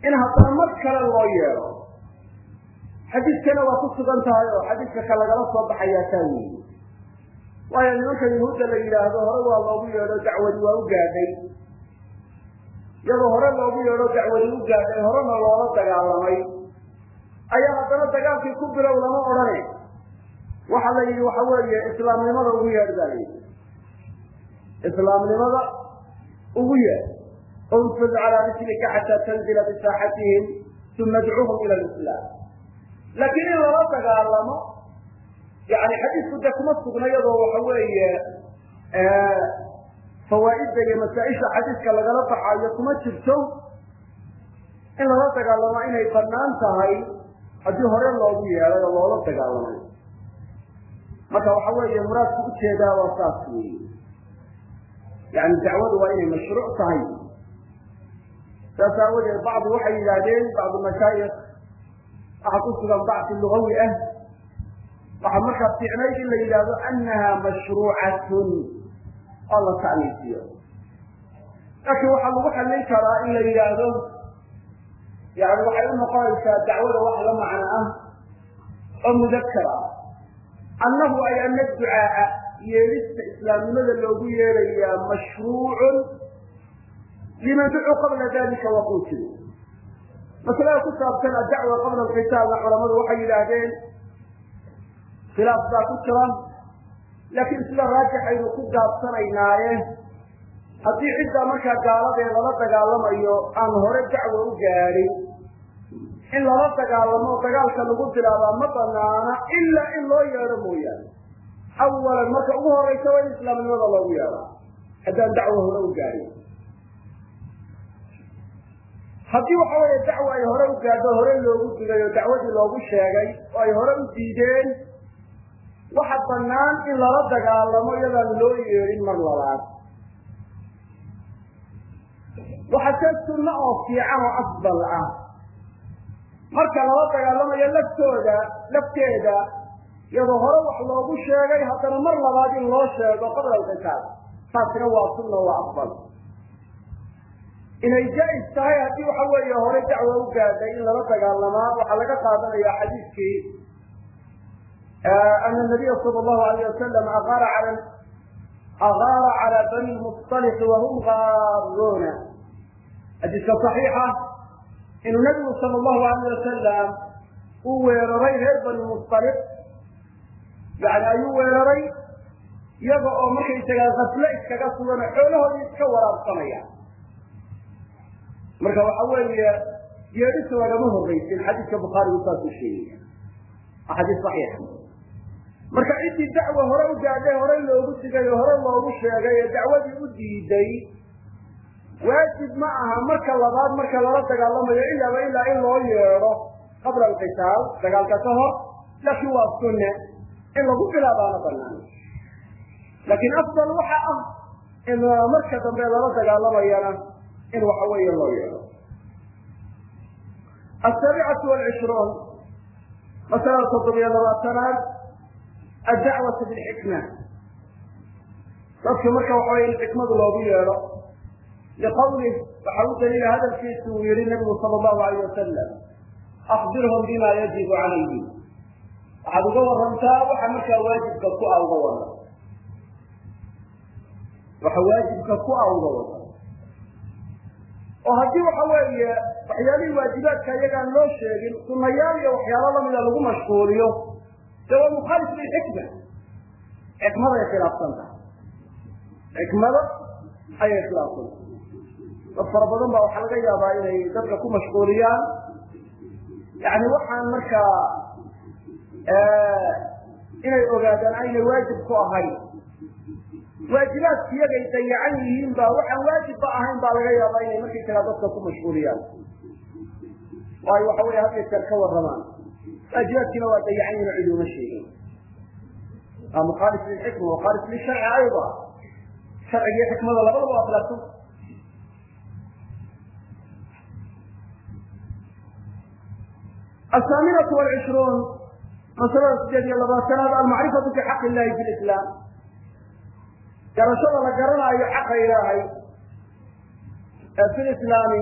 in haddana mar kale loo yeedho. Xadiidkana waa ku sugan tahay oo xadiidka ka lagala soo baxayaa taa weyi waayo nimanka yuhuudda la yidhaahdo hore waa loogu yeedho dacwadi waa u gaadhay. Iyadoo hore loogu yeedho dacwadi u gaadhay horena loola dagaalamay ayaa haddana dagaalkii ku bilow lama odhane waxaa la yidhi waxa weeye islaamnimada ugu yeedh baa layidhi islaamnimada ugu yeedh unfid calaa rislika xataa tanzila bisaaxatihim uma adcuhum ila lislaam laakiin in lala dagaalamo yani xadiisku de kuma sugna iyadoo waxa weeye fawaa'idda iyo masaa-isha xadiiska lagala baxaayo kuma jirto. In lala dagaalamo inay bannaan tahay haddii hore loogu yeeday oo loola dagaalamay marka waxa weeye muraadku u jeedaa waa saas weyi yani dacwadu waa inay mashruuc tahay. Saas aawadeed bacdu waxay yidhaahdeen bacdu mashaayik waxaa ku sugan bacsi lugawi ah. Waxaa markaa fiicnayd in la yidhaahdo anaha mashruucatun. Oo la ta'niisiyo laakiin waxaa lagu xallin karaa in la yidhaahdo yani waxay u noqonaysaa dacwada wax la macno ah oo mudakar ah. Annahu ay ana ducaaa yeelista islaamnimada loogu yeerayaa mashruucun liman ducuu qabla dalika waquutilu masalada ku saabsan addacwa qabla alqitaalna culamadu waxay yidhaahdeen khilaaf baa ku jira laakiin sida raajixaynu ku gaabsanaynaaye haddii ciddaa markaa gaaladee lala dagaalamayo aan hore dacwo u gaadhin in lala dagaalamo dagaalka lagu bilaabaa ma banaana ilaa in loo yeedho mooyaane. Awalan marka ugu horaysa waa in islaamnimada loogu yeedhaa haddaan dacwo hore u gaadhin haddii waxa weeye dacwo ay hore u gaadho hore loogu digay oo dacwadii loogu sheegay oo ay hore u diideen waxa banaan in lala dagaalamo iyadaan loo yeedhin mar labaad waxa see sunno oo fiican oo afdal ah. Marka lala dagaalamayo laftooda lafteeda iyadoo hore wax loogu sheegay haddana mar labaad in loo sheego qabla alqitaal taasina waa sunna waa afdal inay jaa-is tahay haddii waxa weeye hore dacwo u gaadhay in lala dagaalamaa waxaa laga qaadanaya xadiidkii ana nabiya sala allahu alayh wasalam agaara al agaara cala bani musطalix wahum gaaruuna xadiiska صaxiixa inuu nabigu sala allahu alayh wasalam uu weeraray reer bani musطalix yani ayuu weeraray iyaga oo markaysagaa kasle iskaga sugan oo xoolahoodii iska waraabsanaya. Marka waxa weeye yeedhisa lagama horraysin xadiiska bukhaarigu saasuu sheegaya. Waa xadiis saxiixa marka ciddii dacwa hore u gaadhay hore loogu digay oo hore loogu sheegay ee dacwadii u diiday waajib ma aha marka labaad marka lala dagaalamayo ilaaba ilaa in loo yeedho qabla alqitaal dagaalka ka hor laakiin waa sunne. In lagu bilaabaana banaan laakiin afdal waxa ah in marka dambe lala dagaalamayana in waxa weeye loo yeedho asaabicatu walcishruun masalada toddobiyo labaatanaad. Addacwatu bilxikma dadka marka waxa weye in xikmadu loogu yeedho liqawlih waxa u daliila hadalkiisu uu yihi nabigu sala allahu alayh wasalam akbirhum bima yajibu calayhim waxaad uga warantaa waxa markaa waajibka ku a uga waran waxa waajibka ku a uga waran oo haddii waxa weeye waxyaalihii waajibaadka iyagaan loo sheegin sunayaal iyo waxyaalo lamida lagu mashquuliyo de waa mukhaalif lilxikma xikmaday khilaafsan tahay xikmada ayay khilaafsan tahay dad fara badan baa waxaa laga yaabaa inay dadka ku mashquuliyaan. Yani waxaan markaa inay ogaadaan aynay waajib ku ahayn. Waajibaadku iyagay dayacan yihiin ba waxaan waajibba ahayn baa laga yaabaa inay markay tagaa dadka ku mashhuuliyaan waayo waxa wey had yeer ka warramaan. Waajibaadkiina waa dayacan yihiin cid uma sheegin. Waa mukhaalif lilxikma mukhaalif lisharci ayda sharcigiyo xikmada labadaba waa khilaafsan athaaminatu walcishruun masalada sideed iyo labaatanaad almacrifatu bixaq illahi fi lislaam garashada la garanaayo xaqa ilaahay ee fi lislaami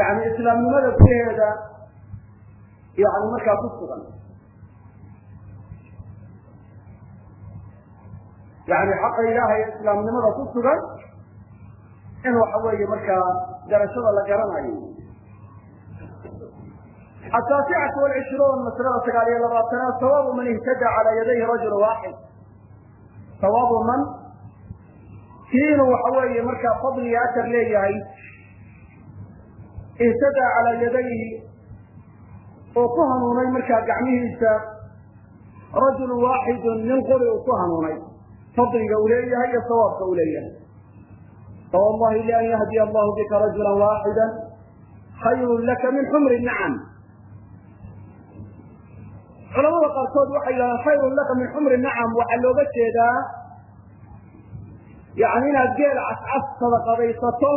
yani islaamnimada gudaheeda yani markaa ku sugan yani xaqa ilaahay islaamnimada ku sugan in waxa weeye markaa garashada la garanayo asaasicatu walcishruun maslada sagaal iyo labaatanaad sawaabu man ihtada calaa yadayhi rajul waaxid sawaabu man kii inuu waxa weeye markaa fadliga atar leeyahay ihtadaa calaa yadayhi oo ku hanuunay markaa gacmihiisa rajul waaxidun nin quri uu ku hanuunay fadliga uu leeyahay iyo sawaabka uu leeyahay fawallahi lian yahdiya allahu bika rajula waaxida khayrun laka min xumri nacam culamada qaarkood waxay yidhahdaan khayrun laka min xumri nacam. Waxaa looga jeedaa yani inaad geel cascas sadaqadaysato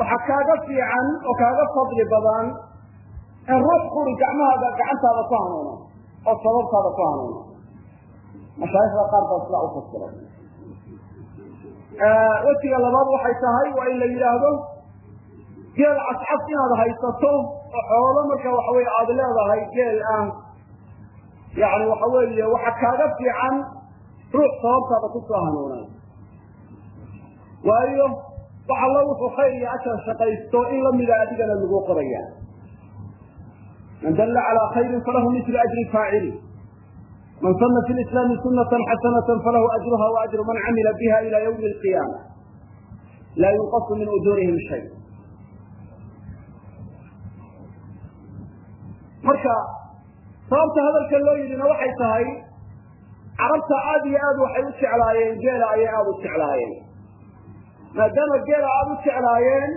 waxa kaaga fiican oo kaaga fadli badan in ruux quri gacmahaaga gacantaada ku hanuuno oo sababtaada ku hanuuno. Mashaaikhda qaar sidaa u fasiray. Wejiga labaad waxay tahay waa in la yidhaahdo geel cascas inaad haysato oo xoolo marka waxa weye aada leedahay geel ah yani waxa weeye waxa kaaga fiican ruux sababtaada ku soo hanuunay. Waayo wax allo wuxuu khayr iyo ajar shaqaysto in lamida adigana lagu qoraya man dalla calaa khayrin falahu mislu ajri faacili. Man sana fi lislaami sunata xasanata falahu ajruha wa ajru man camila biha ila ywmi alqiyaama. Laa yunqasu min ujuurihim shay. Marka sababta hadalka loo yidhina waxay tahay carabta aad iyo aad waxay u jeclaayeen geela ayay aada u jeclaayeen. Maadaama geela aada u jeclaayeen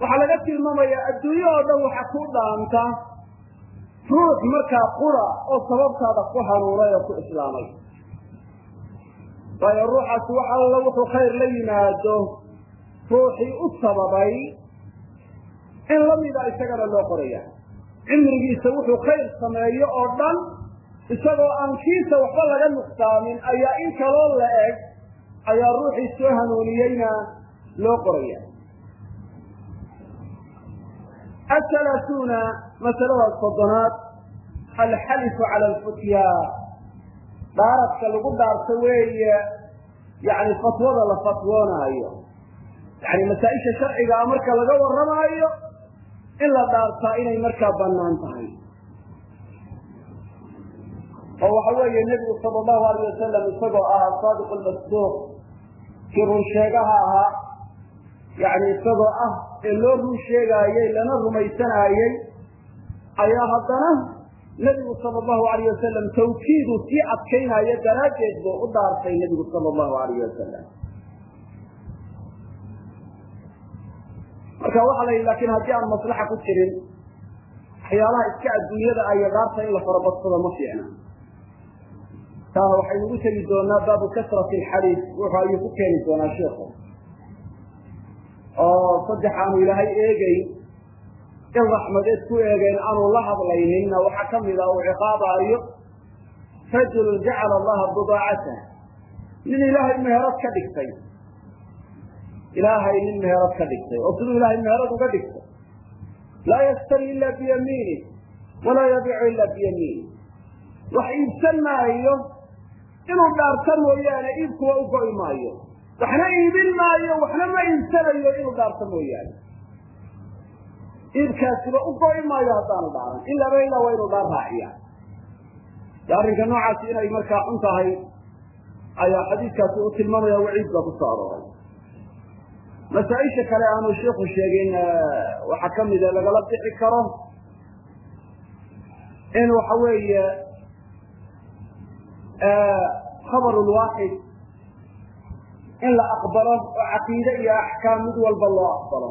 waxaa laga tilmaamayaa adduunye oo dhan waxa ku dhaanta ruux markaa qura oo sababtaada ku hanuunay oo ku islaamay. Waayo ruuxaasi wax alla wuxuu khayr la yimaado ruuxii u sababay in lamida isagana loo qoraya cimrigiisa wuxuu khayr sameeyo oo dhan isagoo aan kiisa waxba laga nuqsaamin ayaa in kaloo la eg ayaa ruuxii soo hanuuniyeyna loo qoraya athalaathuuna masalada soddonaad alxalifu cala alfutyaa dhaaradka lagu dhaarto weeye yani fatwada la fatwoonaayo yani masaa-isha sharcigaa marka laga warramaayo in la dhaartaa inay markaa bannaan tahay. oo waxa weeye nebigu sala allahu alayh wasalam isagoo ahaa saadiq lmasduuq kii run sheegaha ahaa yani isagoo ah ee loo run sheegaayey lana rumaysanaayey ayaa haddana nebigu sala allahu alayh wasalam tawkiidu sii adkaynaayo daraaddeed buu u dhaartay nebigu sala allahu alayh wasalam marka waxa la yidhi laakiin haddii aan maslaxa ku jirin waxyaalaha iska adduunyada ayo dhaarta in la farabadsado ma fiicna. Taana waxaynugu tegi doonaa baabu kasrati alxadiis. Wuxuu ayuu ku keeni doonaa sheikhu. Oo saddex aanu ilaahay eegeyn in raxmadeed ku eegeen aanu la hadlayninna waxaa ka mid ah uu ciqaabaayo rajulun jacala allaha budaacatah nin ilaahay meherad ka dhigtay ilaahay nin meherad ka dhigtay oo siduu ilahay meherad uga dhigtay. Laa yastari ila biyamiini walaa yabiicu ila biyamiini wax iibsan maayo inuu dhaarto mooyaane iibkuwa u go'i maayo. Waxna iibin maayo waxna ma iibsanayo inuu dhaarto mooyaane. Iibkaasiba u go'i maayo haddaanu dhaaran. Ilaaba ilaa waa inuu dhaar raaciya. Arrinka noocaasi inay markaa xun tahay ayaa xadiiskaasi uu tilmaamaya waciid baa ku soo arooray masaa-isha kale aanu sheiku sheegin waxaa kamida lagala bixi karo in waxa weeye khabar lwaaxid in la aqbalo oo caqiide iyo axkaam mid walba loo aqbalo.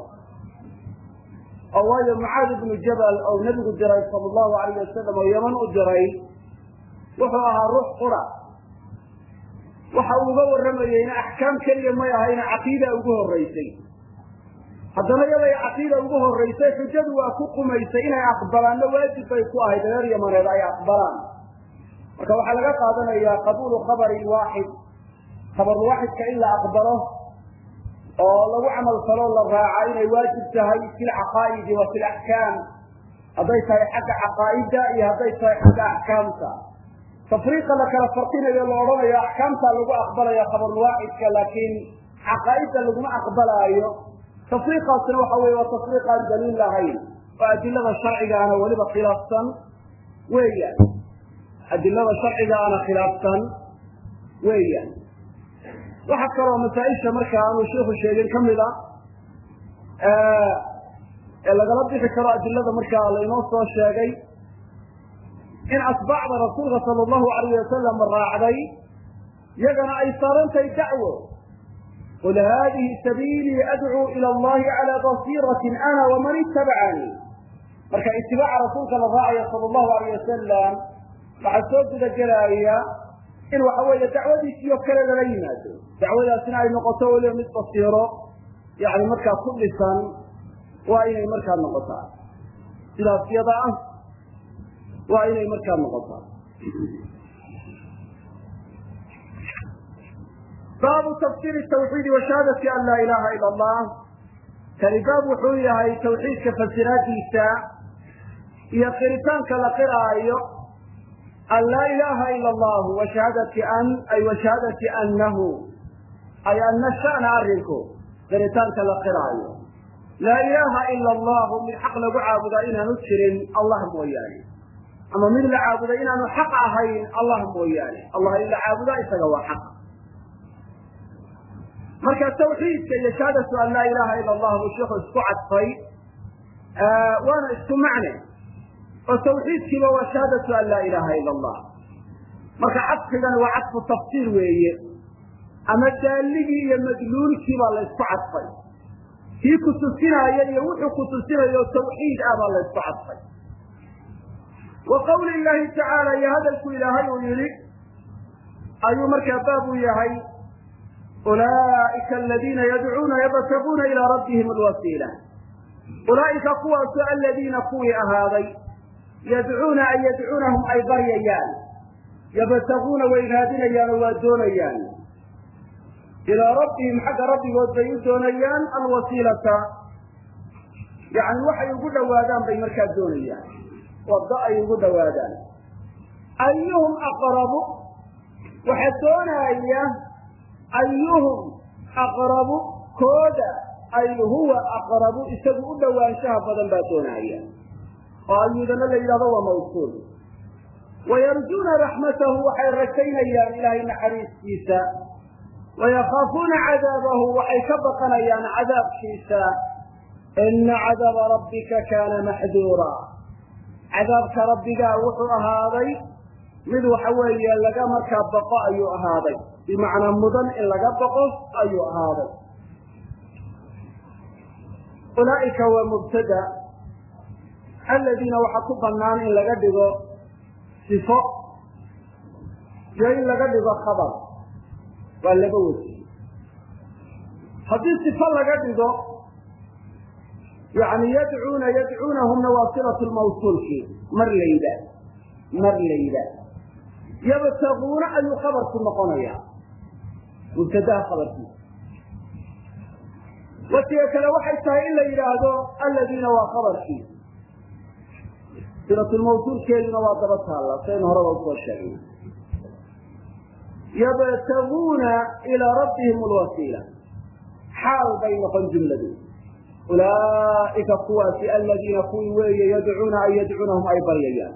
Oo waayo mucaad ibnu jabal oo nebigu diray sala allahu alayh wasalam oo yaman u diray wuxuu ahaa ruux qura waxa uu uga warramayeyna axkaam keliya may ahayna caqiida ugu horraysay. Haddana yaday caqiida ugu horraysay xujadu waa ku qumaysay inay aqbalaanno waajib bay ku ahayd reer yamaneed ay aqbalaan. Marka waxaa laga qaadanayaa qabuulu khabari waaxid khabar waaxidka in la aqbalo oo lagu camal falo la raaca inay waajib tahay fi lcaqaa'idi wa fi laxkaam hadday tahay xagga caqaa'idda iyo hadday tahay xagga axkaamta tafriiqa la kala farqinayo la odhanayo axkaamta lagu aqbalayo khabarulwaaxidka laakiin caqaa'idda laguma aqbalaayo. Tafriiqaasina waxa weye waa tafriiq aan daliil lahayn oo adilada sharcigaana weliba khilaafsan. Weeyaan adilada sharcigaana khilaafsan. Weeyaan waxaa kaloo masaa-isha marka aanu sheiku sheegin ka mid a ee lagala bixi karo adilada markaa laynoo soo sheegay in asbaacda rasuulka sala allahu alayh wasalam raacday yagana ay saarantahay dacwo. Qul hadihi sabiilii adcuu ila allahi calaa basiiratin ana waman itabacanii marka itibaaca rasuulka la raacayo sala allahu alayh wasalam waxaa soo gudagelaya in waxa weeye dacwadiisiyo kale lala yimaado. Dacwadaasina ay noqoto weliba mid basiiro yani markaa ku dhisan waa inay markaa noqotaa. Sidaas yada ah waa inay markaa noqotaa. Baabu tafsir tawxiidi wa shahaadati an laa ilaha ila allah. Kani baab wuxuu yahay tawxiidka fasiraadiisa iyo qiritaanka la qiraayo an laa ilaha ila allahu washahaadati an ay washahaadati annahu ay anna sha'na arrinku qiritaanka la qiraayo. Laa ilaha ila allahu mid xaq lagu caabudaa inaanu jirin allah mooyaane ama mid la caabuday inaanu xaq ahayn allah mooyaane. Allah in la caabudaa isaga waa xaq. Marka tawxiidka iyo shahaadatu an laa ilaha ila allah buu sheikhu isku cadfay waana isku macne. Oo tawxiidkiiba waa shahaadatu an laa ilaha ila allah marka cadfigani waa cadfu tafsiir weeye. Ama daaligii iyo madluulkii baa la cadfay. Kii kutusinaaya iyo wuxuu kutusinayo tawxiid ah baa la cadfay wa qawli llahi tacaala iyo hadalku ilaahay uu yidhi ayuu markaa baab u yahay ulaa'ika aladiina yadcuuna yabtaguuna ilaa rabbihim alwasiila. Ulaa'ika kuwaasoo aladiina kuwii ahaaday yadcuuna ay yadcuunahum ay baryayaan. Yabtaguuna way raadinayaan oo waa doonayaan. Ilaa rabbihim xagga rabbigood bay u doonayaan alwasiilata. Yani waxay ugu dhowaadaan bay markaa doonayaan waddo ay ugu dhowaadaan. Ayuhum aqrabu waxa doonaya ayuhum aqrabu kooda ay huwa aqrabu isagu u dhowaanshaha badan baa doonaya. Oo ayudana la yidhahdo waa mawsuul. Wayarjuuna raxmatahu waxay rajaynayaan ilaahay naxariistiisa wayakaafuuna cadaabahu waxay ka baqanayaan cadaabkiisa. Ina cadaaba rabbika kaana maxduura cadaabka rabbigaa wuxuu ahaaday mid waxa weeye laga markaa baqo ayuu ahaaday. Bimacnaa mudan in laga baqo ayuu ahaaday. Ulaa'ika waa mubtada aladiina waxaa ku banaan in laga dhigo sifo iyo in laga dhigo khabar. Waa laba weji haddii sifo laga dhigo yani yadcuuna yadcuunahumna waa silatu lmawsuulki mar layda mar layda yabtaguuna ayuu khabarku noqonaya mubtadaha khabarkiisa wasiga kale waxay tahay in la yidhaahdo aladiina waa khabarkii. Silatulmawsuulkeeduna waa daba taalla saynu horeba u soo sheegay yabtaguuna ilaa rabbihim lwasiila xaal bay noqon jumladu ulaa'ika kuwaasi aladiina kuwii weeye yadcuuna an yadcuunahum ay baryayaan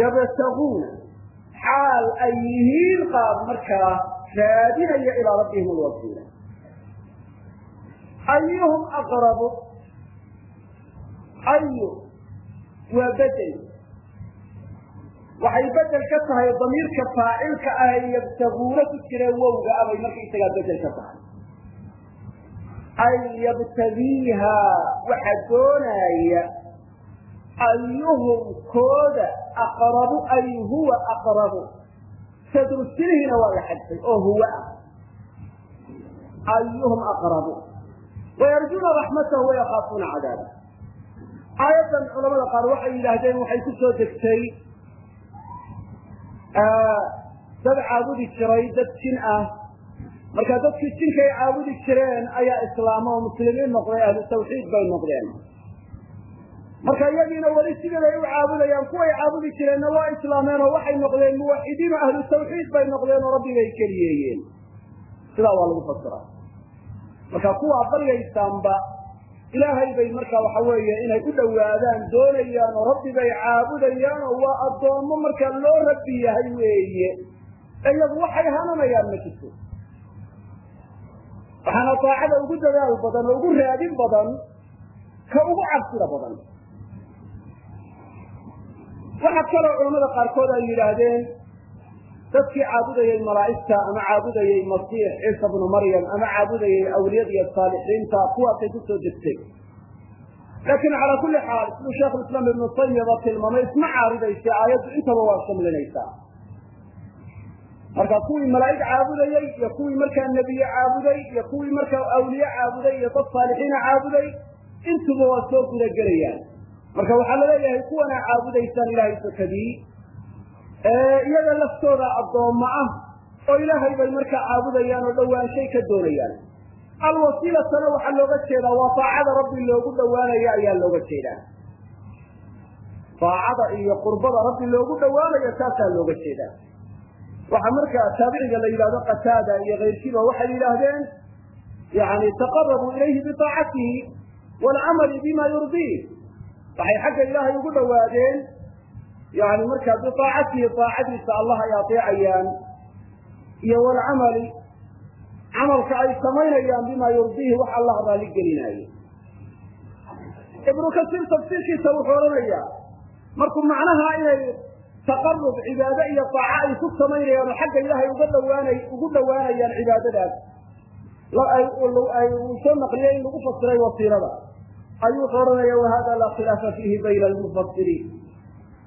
yabtaguuna xaal ay yihiin qaab markaa raadinaya ilaa rabbihim lwasiila ayuhum aqrabu ayu waa bedel waxay bedel ka tahay damiirka faacilka ah ee yabtaguuna ku jira wowga ah bay markaysagaa bedel ka tahay ay yabtagiiha waxa doonaya ayuhum kooda aqrabu ay huwa aqrabu sadrusilihina waa la xadfay oo huwa ah ayuhum aqrabu wayarjuuna raxmatahu wayakaafuuna cadaaba aayaddan culamada qaar waxay yidhaahdeen waxay ku degtay dad caabudi jiray dad jin ah marka dadkii jinka ay caabudi jireen ayaa islaama oo muslimiin noqday ahlu tawxiid bay noqdeen. Marka iyagiina weli sideeday u caabudayaan kuway caabudi jireenna waa islaameen oo waxay noqdeen muwaxidiin oo ahlu tawxiid bay noqdeen oo rabbi bay keliyeeyeen. Sidaa waa lagu fasiraa marka kuwaa baryaysaanba ilaahay bay marka waxa weeye inay u dhowaadaan doonayaan oo rabbi bay caabudayaan oo waa addoommo marka loo rabbi yahay weeye. Iyagu waxay hananayaan ma jirto waxaana daacada ugu dadaal badan oo ugu raadin badan ka ugu cabsida badan. Waxaa kaloo culamada qaarkood ay yidhaahdeen dadkii caabudayay malaa'igta ama caabudayay masiix ciisa bnu maryam ama caabudayay awliyada iyo saalixiinta kuwaasay ku soo degtay. Laakiin calaa kulli xaal siduu sheekhulislaam ibnu taymiyaba tilmaamay isma caaridaysa aayaddu intaba waa shamlinaysaa marka kuwii malaa'ig caabudayey iyo kuwii markaa nebiye caabuday iyo kuwii markaa awliye caabuday iyo dad saalixiina caabuday intuba waa soo gudagelayaan. Marka waxaa la leeyahay kuwana caabudaysaan ilaahay sakadii iyaga laftooda addoommo ah oo ilaahay bay markaa caabudayaan oo dhowaanshay ka doonayaan. Alwasiilatana waxaa looga jeedaa waa daacada rabbi loogu dhowaanayo ayaa looga jeedaa. Daacada iyo qurbada rabbi loogu dhowaanayo taasaa looga jeedaa waxaa markaa taabiciga la yidhahdo qataada iyo kayrkiiba waxay yidhaahdeen yani taqarabuu ilayhi biaacatihi waalcamali bima yurdiih waxay xagga ilaahay ugu dhowaadeen yani markaa biaacatihi aacadiisa allah ay ateecayaan iyo walcamali camalka ay samaynayaan bima yurdiihi wax allah raali gelinaayo. Ibnu kasiir tafsiirkiisa wuxuu odhanayaa markuu macnaha inay taqarub cibaado iyo daaco ay ku samaynayaan oo xagga ilaahay uga dhawaanay ugu dhowaanayaan cibaadadaas. Ay soo naqliyey in lagu fasiray wasiilada ayuu wuxuu odhanaya wahada laa khilaafa fiihi bayna almufasiriin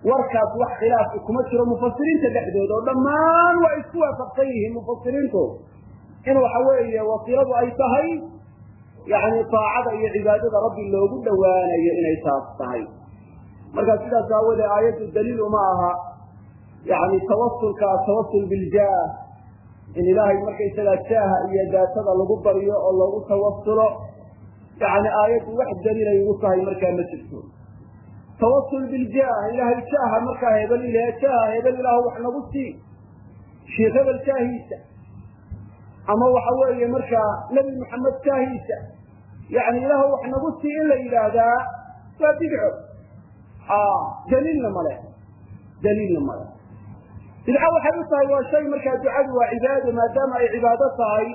warkaas wax khilaafi kuma jiro mufasiriinta dhexdooda oo dhammaan waa isku waafaqsan yihiin mufasiriintu in waxa weeye wasiiladu ay tahay yani daacada iyo cibaadada rabbi loogu dhowaanayo inay taas tahay. Marka sidaas aawoodee aayaddu daliil uma aha yani tawasulka atawasul biljaah in ilaahay markaysagaa jaaha iyo daatada lagu baryo oo loogu tawasulo yani aayaddu wax daliilay ugu tahay markaa ma jirto. Tawasul biljaah ilaahay jaaha markaa hebel jaaha hebel ilaahu wax nagu sii sheikh hebel jaahiisa. Ama waxa weeye markaa nebi maxamed jaahiisa. Yani ilaahu wax nagu sii in la yidhaahdaa waa bidco. Daliilna male daliilna male bidco waxay u tahay waa shay markaa ducadu waa cibaado maadaama ay cibaado tahay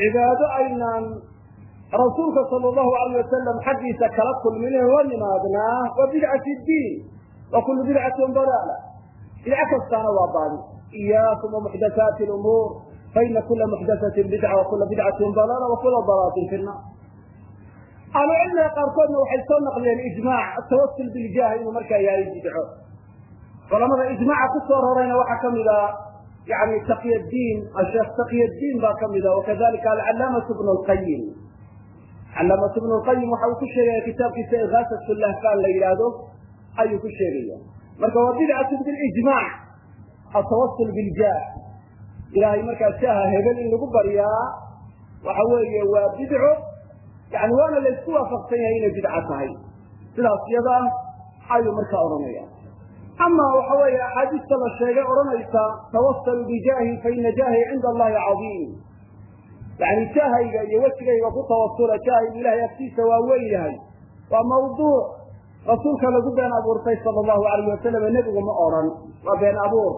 cibaado aynaan rasuulka sala allahu alayh wasalam xaggiisa kala kulmin in la nimaadnaa waa bidca fi ddiin wa kullu bidcatin dalaala. Bidco kastaana waa baadi. Iyaakum wamuxdathaati lumuur faina kula muxdathatin bidca wa kula bidcatin dalaala wa kula dalalatin fi nnar ahlucilmiga qaarkoodna waxay soo naqliyeen ijmaac atawasul biljah inuu markaa yahay bidco culamada ijmaaca ku soo rorayna waxaa ka mid a yani taqyadiin asheekh taqyadiin baa ka mid a wakadalika alcalaamatu bnu lqayim calaamatu bnu lqayim waxa uu ku sheegaya kitaabkiisa igaasat lahfaan la yidhaahdo ayuu ku sheegaya marka waa bidcatu bilijmac atawasul biljah ilahay markaa jaha hebel in lagu baryaa waxa weeye waa bidco yani waana laysku waafaqsan yahay inay bidca tahay. Sidaas iyada ayuu markaa odhanaya ama waxa weeye axaadiista la sheegay odhanaysa tawasalu bijaahi faina jaahi cinda allahi cadiim yani jahayga iyo wejigayga ku tawasula jahaygu ilahay agtiisa waa weyn yahay. Waa mawduuc. Rasuulka lagu been abuurtay sala allahu alayh wasalam nebigu ma odhan waa been abuur.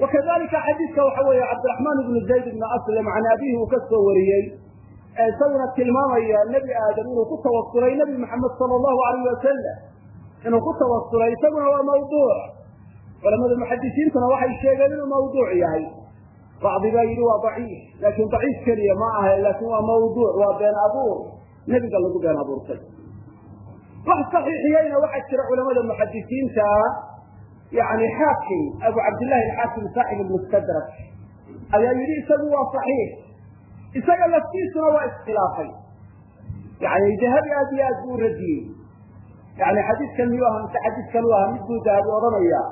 Wakadalika xadiidka waxa weeye cabdiraxmaan ibnu zayd ibnu aslam can abihi uu ka soo wariyey ee isaguna tilmaamaya nebi aadam inuu ku tawasulay nebi maxamed sala allahu alayh wasalam inuu ku tawasulay isaguna waa mawduuc. Culamada muxadisiintuna waxay sheegeen inuu mawduuc yahay. Bacdi baa yidhi waa daciif. Laakiin daciif keliya ma aha laakin waa mawduuc waa been abuur. Nebiga lagu been abuurtay. Wax saxiixiyeyna waxaa jira culamada muxadisiinta yani xaakim abu cabdillahi alxaakim saaxib lmustadrak ayaa yidhi isagu waa saxiix. Isaga laftiisuna waa iskhilaafay. Yani dahabi aad iyo aad buu radiyey yani xadiidkan miyuu aha mise xadiidkan u aha mid buu dahabi odhanaya.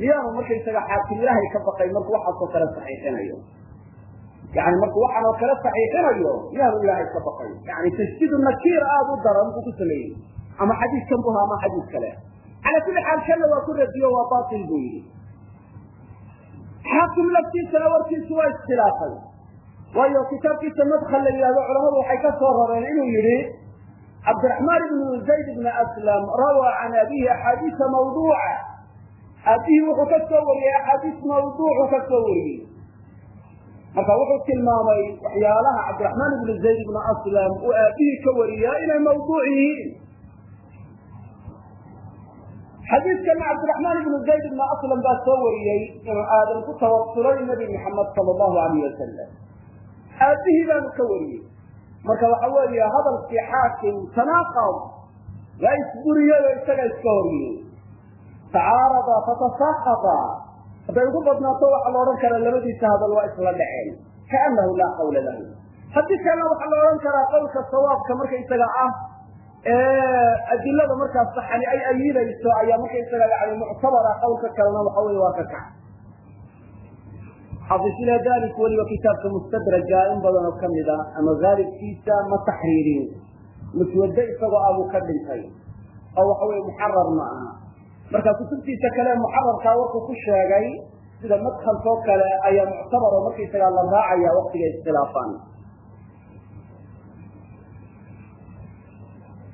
Miyaanu markaysaga xaakim ilaahay ka baqay markuu waxaasoo kale saxiixinayo. Yani markuu waxaan oo kale saxiixinayo miyaanu ilaahay ka baqay. Yani tasjidu nakiir aada u daran buu ku sameeyey. Ama xadiidkan bu ama xadiid kale. Cala kulli xaal kana waa ku radiyo waa batil buu yidhi. Xaakim laftiisana warkiisu waa iskhilaafay. Waayo kitaabkiisa madkal la yidhahdo culamadu waxay ka soo rareen inuu yidhi cabdiraxmaan ibnu zayd ibni aslam rawaa can abihi axaadiisa mawduuca aabihii wuxuu ka soo wariyey axaadiis mawduucu ka soo wariyey marka wuxuu tilmaamay waxyaalaha cabdiraxmaan ibnu zayd ibnu aslam uu aabihii ka wariyaa inay mawduuc yihiin xadiidkana cabdiraxmaan ibnu zayd ibnu aslam baa soo wariyey inuu aadan ku tawasulay nabi maxamed sala allahu alayh wasalam aabihii baanu ka wariyey marka waxa weeye hadalkii xaakim tanaaqad waa isburiyey oo isaga iska horiyey tacaarada fatasaqata hadday ugu badnaato waxaa la odhan karaa labadiisa hadal waa isla dhaceen. Kaanahu laa qawla lahu. Haddii kalena waxaa la odhan karaa qowlka sawaabka markaysaga ah adilada markaas saxani ay ayidayso ayaa markaysaga yani muctabara qowlka kalena waxa wey waa ka kac xafis ila dalik weliba kitaabka mustadraja in badan oo kamida ama haalibkiisa ma taxriirin. Muswade isagoo abuu ka dhintay oo waxa weye muxarar ma aha. Marka kutubtiisa kale muxararkaa warkuu ku sheegay sida madhalkoo kale ayaa muctabar oo markaysagaa la raacaya waktiga iskhilaafaan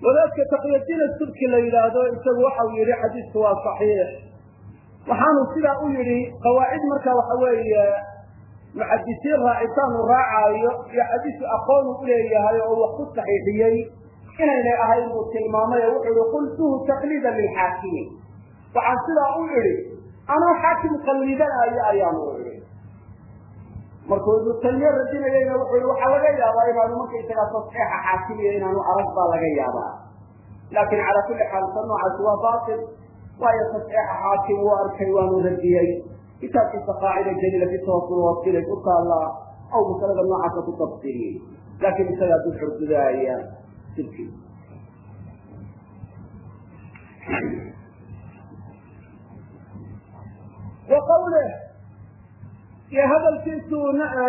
wadaadka taqyadiin subki la yidhaahdo isagu waxau yihi xadiidku waa صaxiix waxaanu sidaa u yihi qawaacid marka waxa weeye muxadisiin raacitaan u raacaayo iyo xadiisu aqoonu uleeyahay oo wax ku saxiixiyey inaynay ahayn buu tilmaamay oo wuxuu yihi qultuhu taqliidan lilxaakimi waxaan sidaa u idhi anuu xaakim qallidanaayo ayaanu idhi markuu ibnu taymiye radinayeyna wuxuu yihi waxaa laga yaabaa inaanu markaysagaa tasxiixa xaakimiyo inaanu arag baa laga yaabaa. Laakin cala kulli xaal ta noocaasi waa batil waayo tasxiixa xaakim wuu arkay waanu radiyey kitaabkiisa qaacida jaliila fi tawasul wasilay ku taallaa aw masalada noocaasa ku tafsiriyey laakin isagaa dul xurgudaaya sibki wa qawleh iyo hadalkiisu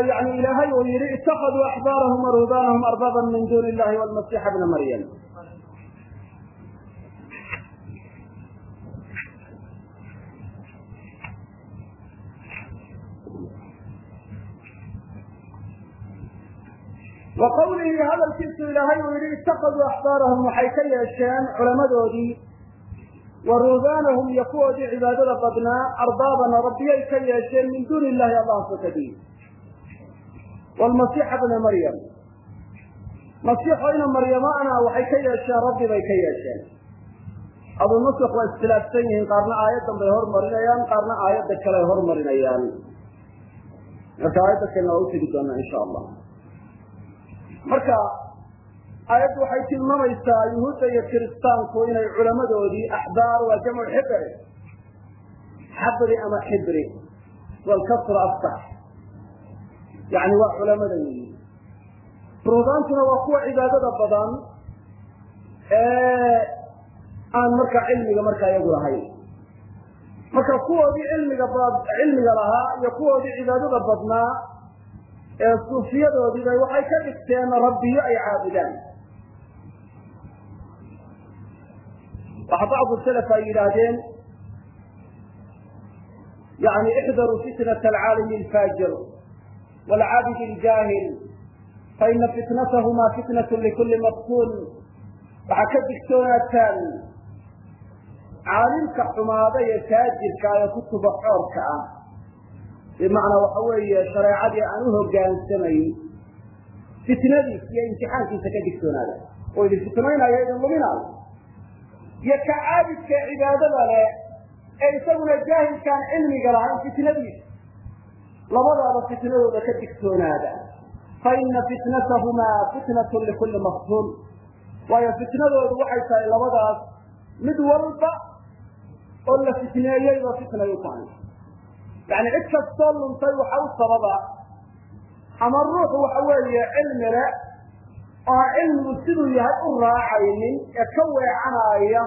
yani ilaahay uu yihi itakaduu axbaarahum waruhbaanahum arbaaban min duni illahi walmasiixa bna maryam wa qawlihi hadalkiisu ilaahay uu yihi itakaduu axbaarahum waxay ka yeesheen culamadoodii wa ruhbaanahum iyo kuwoodii cibaadada badnaa arbaaban rabbiyay ka yeesheen min duuni illahi allah sokadii wlmasiixa bna maryam. Masiixo ina waxay ka yeesheen rabbi bay ka yeesheen. Adu nusuk waa iskhilaafsan yihiin qaarna aayaddan bay hormarinayaan qaarna aayadda kale ay hormarinayaan. Marka aayadda kalena waa utegi doonaa insha allah marka aayaddu waxay tilmaamaysaa yuhuudda iyo kiristaanku inay culamadoodii axbaar waa jamcu xibri xabri ama xibri walkasra afsax yani waa culamada weyi ruhbaantuna waa kuwa cibaadada badan ee aan marka cilmiga markaa iyagu lahayn. Marka kuwoodii cilmiga cilmiga lahaa iyo kuwoodii cibaadada badnaa ee suufiyadoodiibay waxay ka dhigteen rabbiyo ay caabudaan. Waxa bacdu salaf ay yidhaahdeen yani ixdaruu fitnat alcaalimi alfaajir waalcaabid aljaahil faina fitnatahuma fitnat likuli maftuun. Waxaa ka digtoonaataan caalimka xumaada ee taajirka ee kutuba xoorka ah bimacnaa waxa weeye shareecadii aan u hogaansamayn fitnadiis iyo imtixaankiisa ka digtoonaada. Oo idin fitnaynaayo idin luminaayo iyo ka caabidka cibaadada leh ee isaguna jaahilkaan cilmiga lahayn fitnadiisa labadaaba fitnadooda ka digtoonaada. Fa ina fitnatahumaa fitnatun likulli maftuun. Waayo fitnadoodu waxay tahay labadaas mid walba oo la fitneeyeyba fitnay u tahay yani cid kastoo luntay waxa u sababa ama ruuxu waxa weeye cilmi le oo cilmigu siduu yahay u raacaynin ee ka weecanaya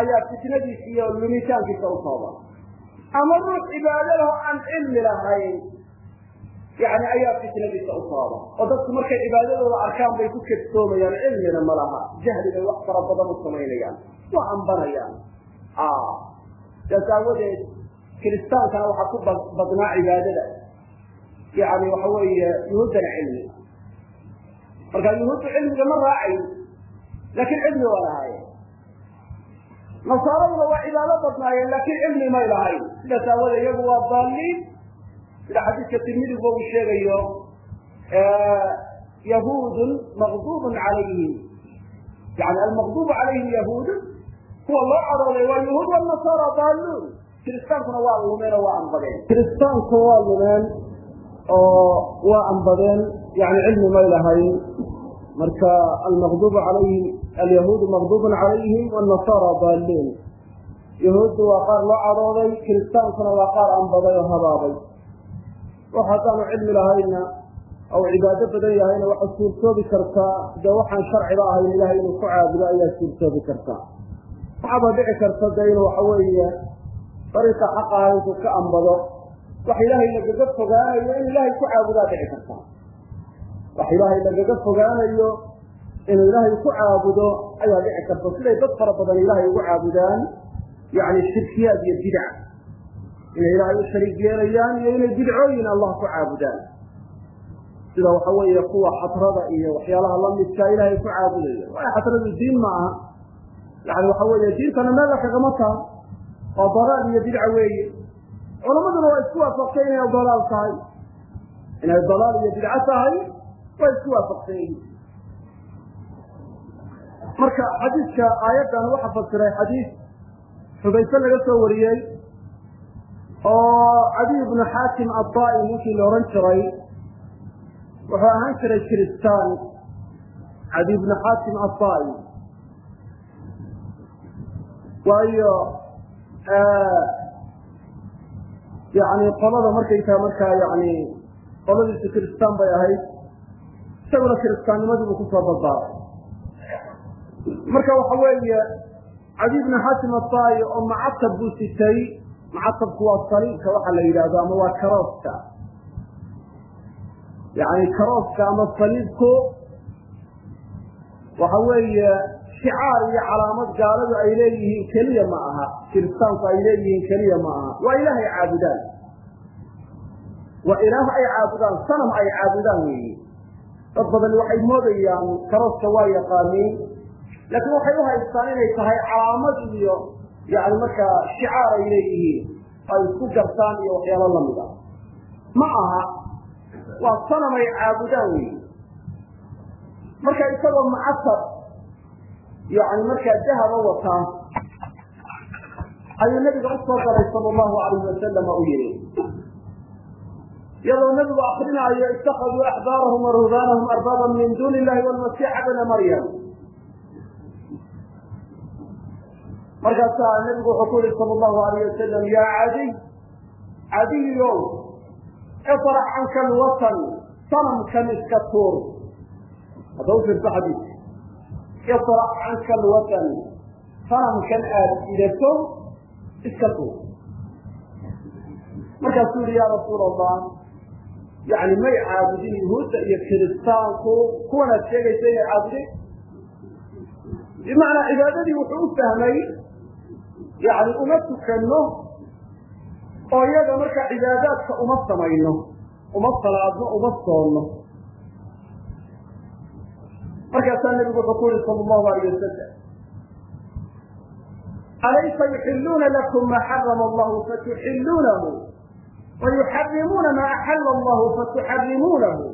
ayaa fitnadiisa iyo lumitaankiisa u sababa. Ama ruux cibaadadaho aan cilmi lahayn yani ayaa fitnadiisa u sababa. Oo dadku markay cibaadadooda arkaan bay ku kadsoomayaan cilmina ma laha. Jahli bay wax fara badan u samaynayaan waa ambanayaan saas aawadeed kiristaankana waxaa ku badnaa cibaadada. Yani waxa weeye yuhuuddana cilmi marka yuhuuddu cilmiga ma raacayn laakiin cilmi waa lahaayeen. Nasaaraduna waa cibaado badnaayeen laakiin cilmi may lahayn. Sidaas aawoodee iyagu waa daaliin sida xadiiska tirmidigu uu sheegayo yahuudun maqdubun calayhim. Yani almaqdubu calayhim yahuudun kuwa loo cadooday waa yahuud wanasaara daaluun kiristaankuna waa lumeen oo waa ambadeen kiristaanku waa lumeen oo waa ambadeen yani cilmi may lahayn. Marka almaqdubu calayhim alyahuudu maqdubun calayhim wanasaara daaluun yahuuddu waa qaar loo cadooday kiristaankuna waa qaar ambaday oo habaabay wax haddaanu cilmi lahayna ou cibaado badan yahayna waxaa suurtoobi kartaa dee waxaan sharciba ahayn ilahay inuu ku caabudo ayaa suurtoobi kartaa waxaaba dhici karta de inuu waxa weeye dariiqa xaq aha intuu ka ambado wax ilaahay lagaga fogaanayo in ilaahay ku caabudaa dhici karta. Wax ilaahay lagaga fogaanayo inuu ilaahay ku caabudo ayaa dhici karta. Siday dad fara badan ilaahay ugu caabudaan yani shirkiyaad iyo bidac inay ilaahay u shariig yeelayaan iyo inay bidcooyin allah ku caabudaan. Sida waxa weeye kuwa xatrada iyo waxyaalaha lamidka ilaahay ku caabudayo. Waayo xatradu diin ma aha yani waxa weeye diintana meel la kagama taha waa dalaal iyo bidca weeye. Culamaduna waa isku waafaqsan inay dalaal tahay. Inay dalaal iyo bidco tahay waa isku waafaqsan yihiin marka xadiidka aayaddan waxa fasiray xadiid xubayse laga soo wariyey oo cadiy bnu xaakim addaai ninkii la odhan jiray wuxuu ahaan jiray kiristaan cadiy bnu xaakim addaai. Waayo yani qolada markaytaa markaa yani qoladiisu kiristaan bay ahayd. Isaguna kiristaannimadiibuu ku soo badbaaday. Marka waxa weeye cadiy bnu xaakim addaai oo macatab buu sitay macatabku waa saliibka waxa la yidhahdo ama waa karooska. Yani karooska ama saliibku waxa weeye shicaar iyo calaamad gaaladu ay leeyihiin keliya ma aha. Kiristaanku ay leeyihiin keliya ma aha. Waa ilaahay caabudaan. Waa ilaah ay caabudaan. Sanam ay caabudaan weeye dad badan waxay moodayaan karooska waa yaqaaniin. Laakiin waxay u haystaan inay tahay calaamad iyo yani markaa shicaar ay leeyihiin. Ay isku gartaan iyo waxyaalo la mid a. Ma aha. Waa sanam ay caabudaan weyi marka isagoo macatab yani markaa dahaba wataa ayuu nabiga u soo galay sal allahu alayh wasalam u yihi iyadoo nabigu akrinaayo itakaduu axbaarahum wa ruhbaanahum arbaaban min duni illahi walmasiixa bna maryam. Markaasaa nabigu wuxuu ku sal allahu alayh wasalam ya cadiy cadiyow ifrax canka alwatan sanamkan iska tuur. Hadda u fiirso ifrax canka alwatan sanamkan aada idato iska tuur markaasuu yihi ya rasuul allah yani may caabudin yuhuudda iyo kiristaanku kuwanaad sheegaysa inay caabudeen bimacnaa cibaadadii wuxuu u fahmay yani uma tukano oo iyaga markaa cibaadaadka uma samayno uma salaadno uma soonno markaasaa nabigu wuxuu ku yihi sal allahu alayh wasalam alaysa yuxiluuna lakum ma xarama allahu fatuxiluunahu wayuxarimuuna ma axala allahu fatuxarimuunahu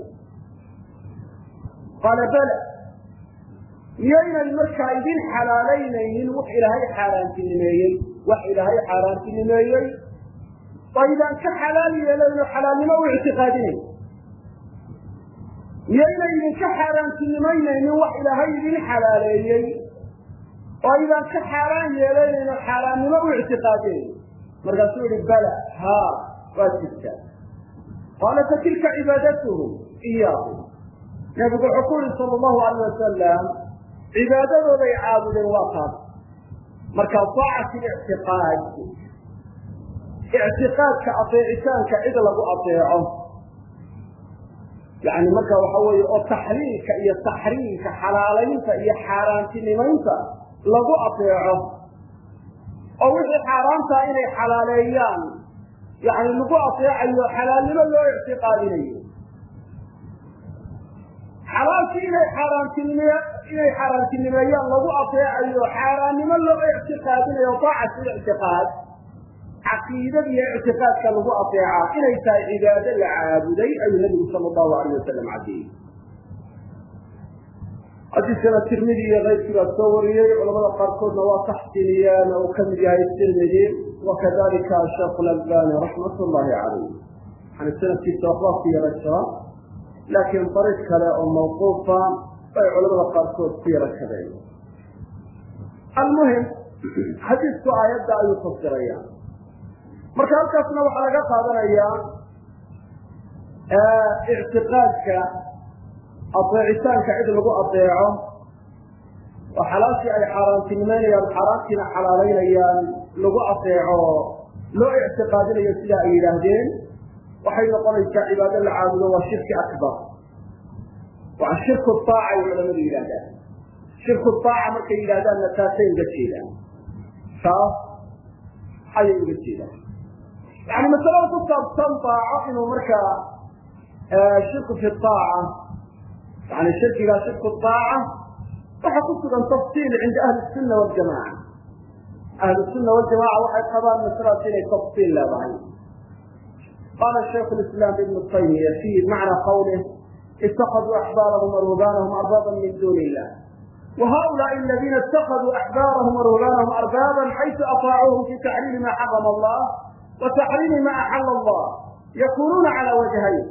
qaala bala miyaynan markaa idin xalaalaynaynin wux ilaahay xaaraantinimeeyey wax ilaahay xaaraantinimeeyey oo ka xalaal yeelayno xalaalnimo u ictiqaadinayn miyaynay idinka xaaraantinimaynaynin wax ilaahay idin xalaaleeyey. oo aydaan ka xaaraan yeelanayno xaaraannimo u ictiqaadinayn markaasuu yihi bala haa waa jirtaa qaala fatilka cibaadatuhum iyaakum nabigu wuxuu ku yihi sala allahu alayh wasalam cibaadadooday caabudeen waa taas marka daacati lictiqaad ictiqaadka adeecitaanka cid lagu adeeco yani marka waxa weeye oo taxliilka iyo taxriimka xalaalaynta iyo xaaraantinimaynta lagu adeeco oo wixii xaaraantaa inay xalaaleeyaan yani lagu adeecayo xalaalnimo loo ictiqaadinayo. Xalaalkii inay xaaraantinime inay xaaraantinimeeyaan lagu adeecayo xaaraannimo loo ictiqaadinayo daacatu ictiqaad caqiidada iyo ictiqaadka lagu adeecaa inay tahay cibaado la caabuday ayuu nabigu sala allahu alayh wasalam caddeeyey xadiiskana tirmidi iyo keyrkii baa soo wariyey culamada qaarkoodna waa taxsiniyeen oo uu ka mid yahay tirmidi wakadalika sheekhu lalbani raxmat llahi calayh yani sanadkiisa waxbaa ku yara jira laakiin dariiq kale oo mawquufa bay culamada qaarkood ku yara kadeen almuhim xadiisku aayadda ayuu fasiraya marka halkaasna waxaa laga qaadanayaa ictiqaadka adeecitaanka cid lagu adeeco. Oo xalaashii ay xaaraantinimeynayaan xaaraantiina xalaalaynayaan lagu adeeco loo ictiqaadinayo sida ay yidhaahdeen. Waxay noqonaysaa cibaado la caabudo waa shirki akbar. Waa shirku aaca ay culamadu yidhahdaan shirku aaca markay yidhahdaanna taasay uga jeedaan. Taas ayay uga jeedaan yani masalada ku saabsan daaco inuu markaa shirku fi aaca yani shirkigaa shirku aaca waxa ku sugan tafsiil cinda ahli sunna waljamaca ahlu sunna waljamaca waxay qabaan masaladaas inay tafsiil leedahay qala shaykh lislaam ibnu taymiya fi macna qawlih itakaduu axbaarahum waruhbaanahum arbaaban min duni illah وhؤuلaaء الذيna اتkذوu أحbاarهm وrهbاanهm أrbاabا حayثu أطاacuuهm في تaxrيiم ma xرم الله وتحريم ما أحل الله يكونون على وجهين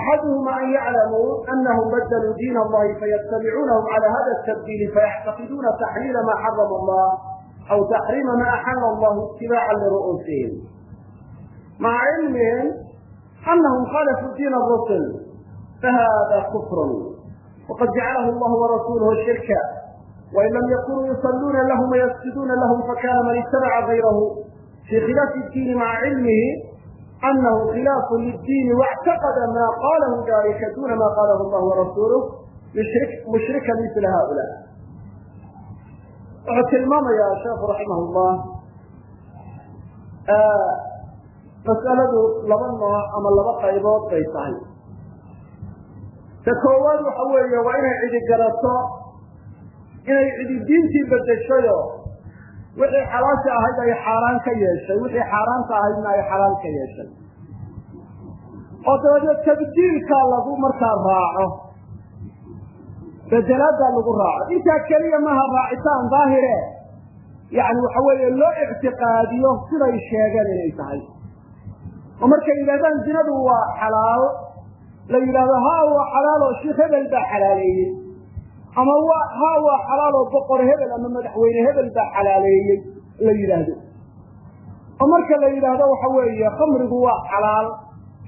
أحدهما أن يعلموا أنهم بدلوا دين الله فيتبعونهم على هذا التبديل فيعتقدون تحليل ما حرم الله أو تحريم ما أحل الله اتباعا لرؤوسهم مع علمهم أنهم خالفوا دين الرسل فهذا كفر وقد جعله الله ورسوله شركا وإن لم يكونوا يصلون لهم ويسجدون لهم فكان من اتبع غيره في خلاف الدين مع علمه أنه خلاف للدين واعتقد ما قاله ذلك دون ما قاله الله ورسوله مشرك مشركا مثل هؤلاء tilmaama ya sheekh raximah llah masaladu laba nooc ama laba qaybood bay tahay ta koowaad waxa weeye waa inay cidi garato inay cidi diintii bedeshayo wixii xalaasha ahayd ay xaaraan ka yeeshay wixii xaaraanta ahaydna ay xalaal ka yeeshay. Oo dabadeed tabdiilkaa lagu markaa raaco bedelaada lagu raaco. Intaa keliya maha raacitaan daahire. Yani waxa weeye loo ictiqaadiyo siday sheegeen inay tahay. Oo markay yidhahdaan zinadu waa xalaal la yidhahdo ha waa xalaal oo sheikh hebel baa xalaaleeyey ama wa ha waa xalaal oo boqor hebel ama madaxweyne hebel baa xalaaleeyey la yidhaahdo. Oo marka la yidhaahdo waxa weeye khamrigu waa xalaal.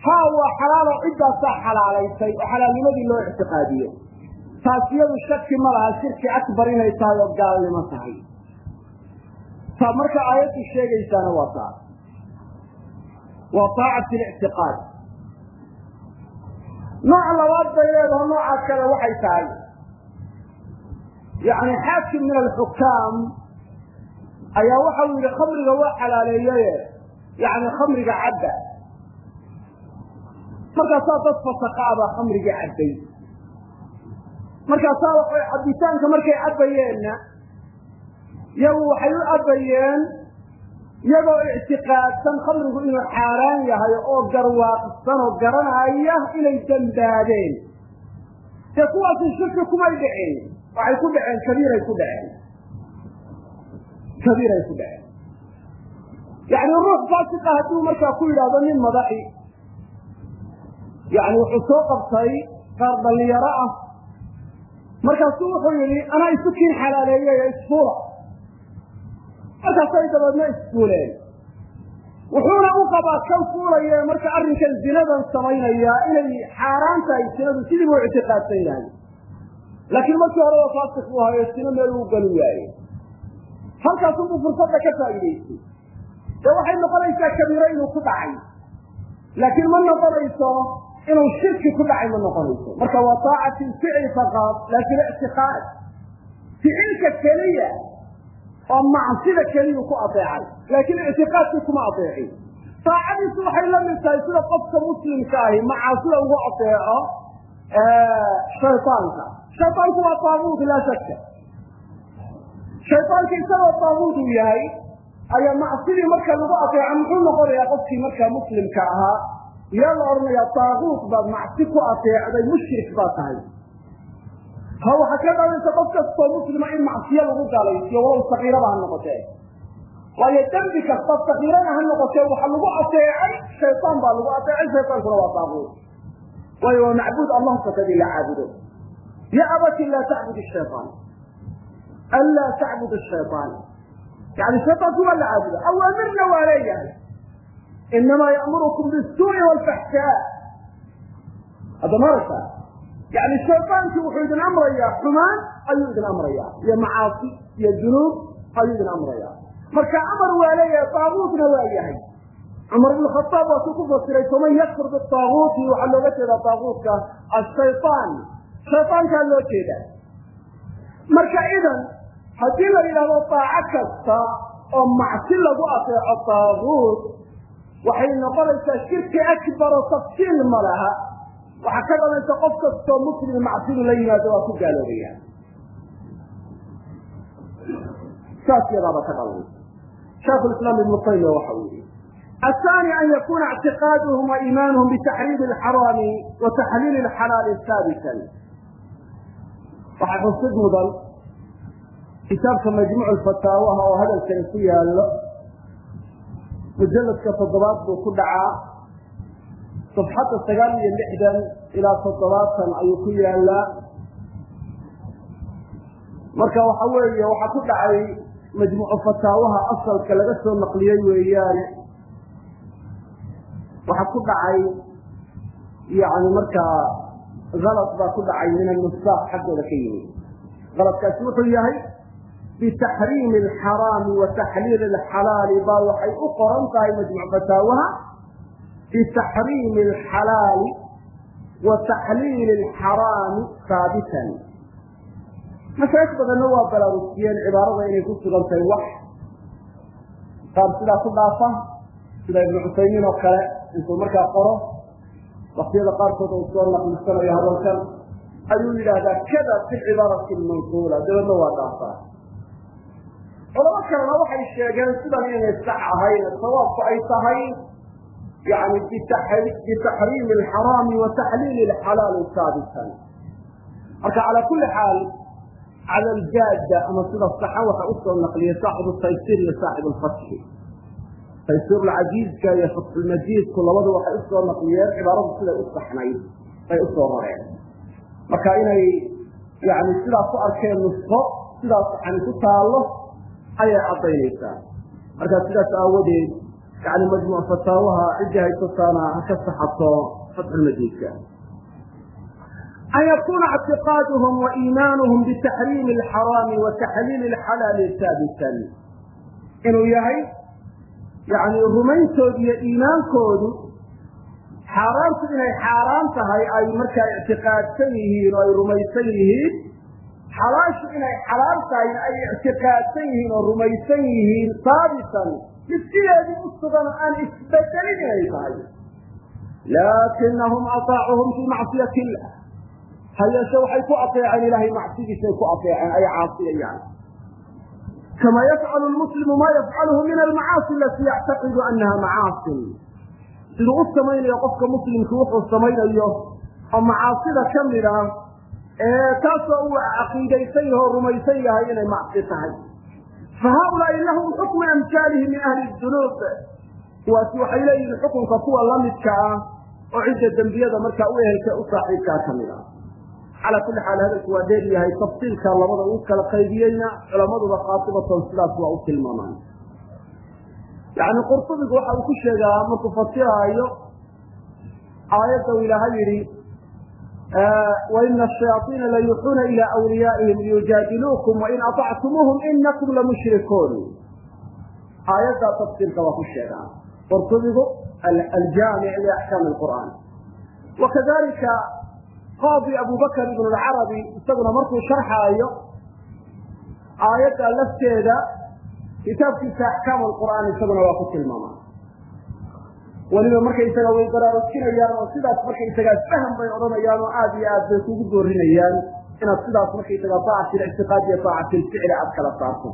Ha waa xalaal oo ciddaasaa xalaalaysay oo xalaalnimadii loo ictiqaadiyo. Taas iyadu shaki ma laha shirki akbar inay tahay oo gaalnimo tahay. Taa marka aayaddu sheegaysaana waa taa. Waa taacat lictiqaad nooc labaad bay leedaho noocaas kale waxay tahay yani xaakim min alxukaam ayaa waxau yidhi khamriga waa xalaaleeyeye yani khamriga cadda. Markaasaa dad fasaka abaa khamrigii cabbay markaasaa waxay cabbitaanka markay cabbayeenna iyagu waxay u cabbayeen iyagoo ictiqaadsan khamrigu inuu xaaraan yahay oo garwaaqsan oo garanaya inay dambaabeen dee kuwaasi shirki kumay dhicin waxay ku dhaceen kabiiray ku dhaceen. Kabiiray ku dhaceen. Yani ruux faasiqa hadduu markaa ku yidhaahdo nin madaxi yani wuxuu soo qabtay qaar dhalinyaro ah. Markaasuu wuxuu yidhi anaa isu kiin xalaaleeyey isfuula markaasay dabeedna isfuuleen wuxuuna u qabaa kan fuulaya marka arrinkan zinadan samaynayaa inay xaaraan tahay sinadu sidii buu ictiqaadsan yahay laakiin markii horeba faasik buu hayo sino meel uu gani waaye halkaasubuu fursadda ka faa'iidaystay dee waxay noqonaysaa kabiiro inuu ku dhacay. Laakiin ma noqonayso inuu shirki ku dhacay ma noqonayso. Marka waa taacati ficli faqaad laakiin ictiqaad. Ficilka keliya oo macsida keliyu ku adeecay laakiin ictiqaadkii kuma adeecin. Taacadiisu waxay la mid tahay sida qofka muslimka ahi macaasida ugu adeeco shaytaanka. Shaytaanku waa taabuut laa shaka shaytaanka isagoo taabuut uu yahay ayaa macsidii marka lagu adeeco muxuu noqonayaa qofkii markaa muslimka ahaa yaa la odhanayaa taaguut baad macsi ku adeecday mushrik baad tahay. Ha waxaa ka dhalaysa qof kastoo muslima in macsiyo lagu galaysiyo walow sakiirada ha noqotee. Waayo dembi kasta sakiirada ha noqotee waxa lagu adeecay shaytaan baa lagu adeecay shaytaankuna waa taaguut waayo waa macbuud allah sakadii la caabudo ya abati laa tacbud shayaan anlaa tacbud shayaan yani shaytaanku waa la caabudo awaamirna waa leeyahay inamaa ya'murukum bisuu'i waalfaxshaa hadda marata yani shaytaankii wuxuu idin amrayaa xumaan ayuu idin amrayaa iyo macaasi iyo dunuub ayuu idin amrayaa marka amar waa leeyahay taaguutna waa yahay cumar ibn khaaab waa kuu ku fasiray faman yakfur bitaaguuti waxaa looga jeedaa taaguutka ashayaan shaytaankaa loo jeedaa. Marka idan haddii la yidhahdo daaco kasta oo macsi lagu adeeco taaguut waxay noqonaysaa shirki akbaro tafsiil ma laha. Waxaa ka dhalaysa qof kastoo muslim macsidu la yimaado waa ku gaaloobaya saas yadaaba ka dhalanaysa shaikhu lislaam ibnu taymiya waxa uu yihi الثاني أن يكون اعتقادهم وإيمانهم بتحريم الحرام وتحليل الحلال ثابتا waxaa xusid mudan kitaabka majmuuc fataawaha oo hadalkani ku yaalo mujaladka toddobaad buu ku dhacaa safxadda sagaal iyo lixdan ilaa toddobaatan ayuu ku yaalaa marka waxa weeye waxaa ku dhacay majmuucu fataawaha asalka laga soo naqliyey weeyaan waxaa ku dhacay yani markaa alad baa ku dhacay min alnusaaq xaggooda ka yimid. Aladkaasi wuxuu yahay bitaxriimi alxaraami wa taxliili alxalaali baa waxay u qoran tahay majmuc fataawaha bitaxriimi alxalaali wa taxliili alxaraami haabitan mashaayik badanna waa balaarusiyeen cibaarada inay ku sugan wax. Qaar sidaa ku dhaafa sida ibnu cusaymiin oo kale intuu markaa qoro waktiyada qaarkood uu soo naqlisanayo hadalkan ayuu yidhaahdaa kada fi cibaarati lmansuula dabeedna waa dhaafaa. Culamo kalena waxay sheegeen sidan inay sax ahayn sawaabku ay tahay yani bitaxriimi alxaraami wa taxliili alxalaali saabitan marka calaa kuli xaal cala aljaada ama sida saxa waxa u soo naqliyay saaxibu taysir iyo saaxib lfatxi taysiir lcajiizka iyo fatxulmajiidku labadu waxay u soo naqliyeen cibaaradu siday u saxnayd bay u soo rareen. Marka inay yani sidaas u arkeen nusko sidaas saxani ku taallo ayay caddaynaysaa. Marka sidaas aawadeed yani majmuuc fataawaha ciddii haysataana ha ka saxato fatxulmajiidka an yakuna اctiqaaduhum wa iimaanuhum bitaxriimi alxaraami wa taxliili alxalaali haabitan inuu yahay yani rumayntoodu iyo iimaankoodu xaaraantu inay xaaraan tahay ay markaa ictiqaadsan yihiin oo ay rumaysan yihiin. Xalaashu inay xalaal tahayna ay ictiqaadsan yihiin oo rumaysan yihiin haabitan mid sideedii u sugan oo aan isbedelin inay tahay. Laakinahum ataacuhum fii macsiyati illah ha waxay ku ateeceen ilahay macsidiisay ku ateeceen ay caasiyayaan kama yafcalu lmuslimu ma yafcaluhu min almacaasi alati yactaqidu anaha macaasin siduu u samaynayo qofka muslimku wuxuu samaynayo oo macaasida ka mid ah ee taasoo uu caqiidaysan yaho rumaysan yahay inay macsi tahay fahaulaai lahum xukmu amhaalihi min ahli dunuub kuwaasi waxay leeyihiin xukunka kuwa lamidka ah oo cidda dembiyada markaa u ehelka u saaxiibkaa ka mid ah calaa kulli xaal hadalku waa dheer yahay tafsiilka labada uu kala qaybiyeyna culamaduba khaatibatan sidaas waa u tilmaamaan. Yani qurtubigu waxa uu ku sheegaa markuu fasiraayo aayadda uu ilaahay yidhi waina ashayaaiina layuxuuna ila wliyaa'ihim liyujaadiluukum wain aطactumuuhum inakum lamushrikuun aayaddaa tafsiirka waa ku sheegaa. Qurtubigu aljaamic liaxkaami qur'aan wakadalika qaadi abu bakr ibn lcarabi isaguna markuu sharxaayo aayadda lafteeda kitaabkiisa axkaam qur'aan isaguna waa ku tilmaama weliba markaysaga way baraarujinayaan oo sidaas markaysagaa faham bay odhanayaan oo aad iyo aad bay kugu doorinayaan inaad sidaas markaysaga aacat lictiqaad iyo aacat ilficli aad kala saarto.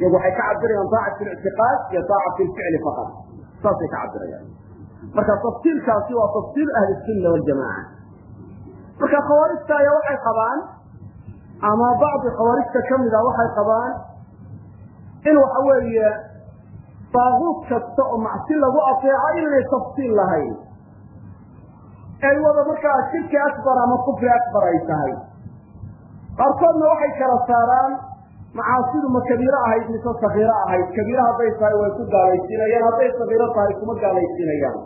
Iyagu waxay ka cabirayaan aacat lictiqaad iyo aacat ilficli faqad saasay ka cabirayaan marka tafsiilkaasi waa tafsiil ahli sunna waljamaca marka khawaarijta ayaa waxay qabaan ama bacdi khawaarijta kamida waxay qabaan in waxa weeye baaquud kasta oo macsi lagu ateeco inaanay tafsiil lahayn. Ay wada markaa shirki akbar ama kufri akbar ay tahay. Qaarkoodna waxay kala saaraan macaasidu ma kabiiro ahayd mise sakiiro ahayd. Kabiiro hadday tahay way ku gaalaysiinayaan hadday sakiiro tahay kuma gaalaysiinayaan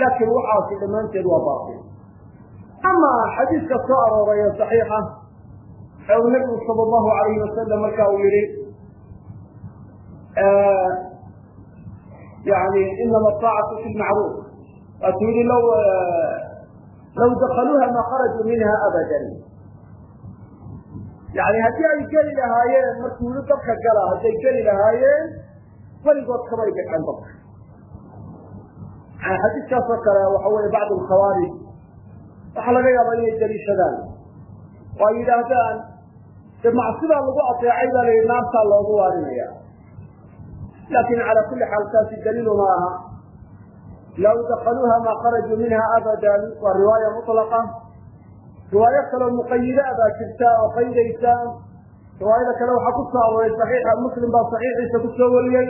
laakiin waxaasi dhammaanteed waa baatil ama xadiiska soo arooray ee saxiixa ee uu nabigu sala allahu alayhi wasalam marka uu yihi yani inama aacatu fi lmacruuf waatuu yihi law law dakaluuha ma kharajuu minha abadan. Yani haddii ay geli lahaayeen markuu yihi dabka gala hadday geli lahaayeen weligood kamay bixeen dabka. Xadiiskaas oo kale waxa weye bacd alkhawaarij waxaa laga yaabaa inay daliishadaan. Oo ay yidhaahdaan dee macsidaa lagu adeecay baa layidhi naartaa loogu waaninaya laakin calaa kulli xaal taasi daliilu ma aha. Law dakaluuha ma kharajuu minha abadan waa riwaaya mutlaqa. Riwaayo kaloo muqayidaa ah baa jirta oo qaydaysa. Riwaayada kale waxaa ku soo arooray saxiixa muslim baa saxiixiisa ku soo wariyey.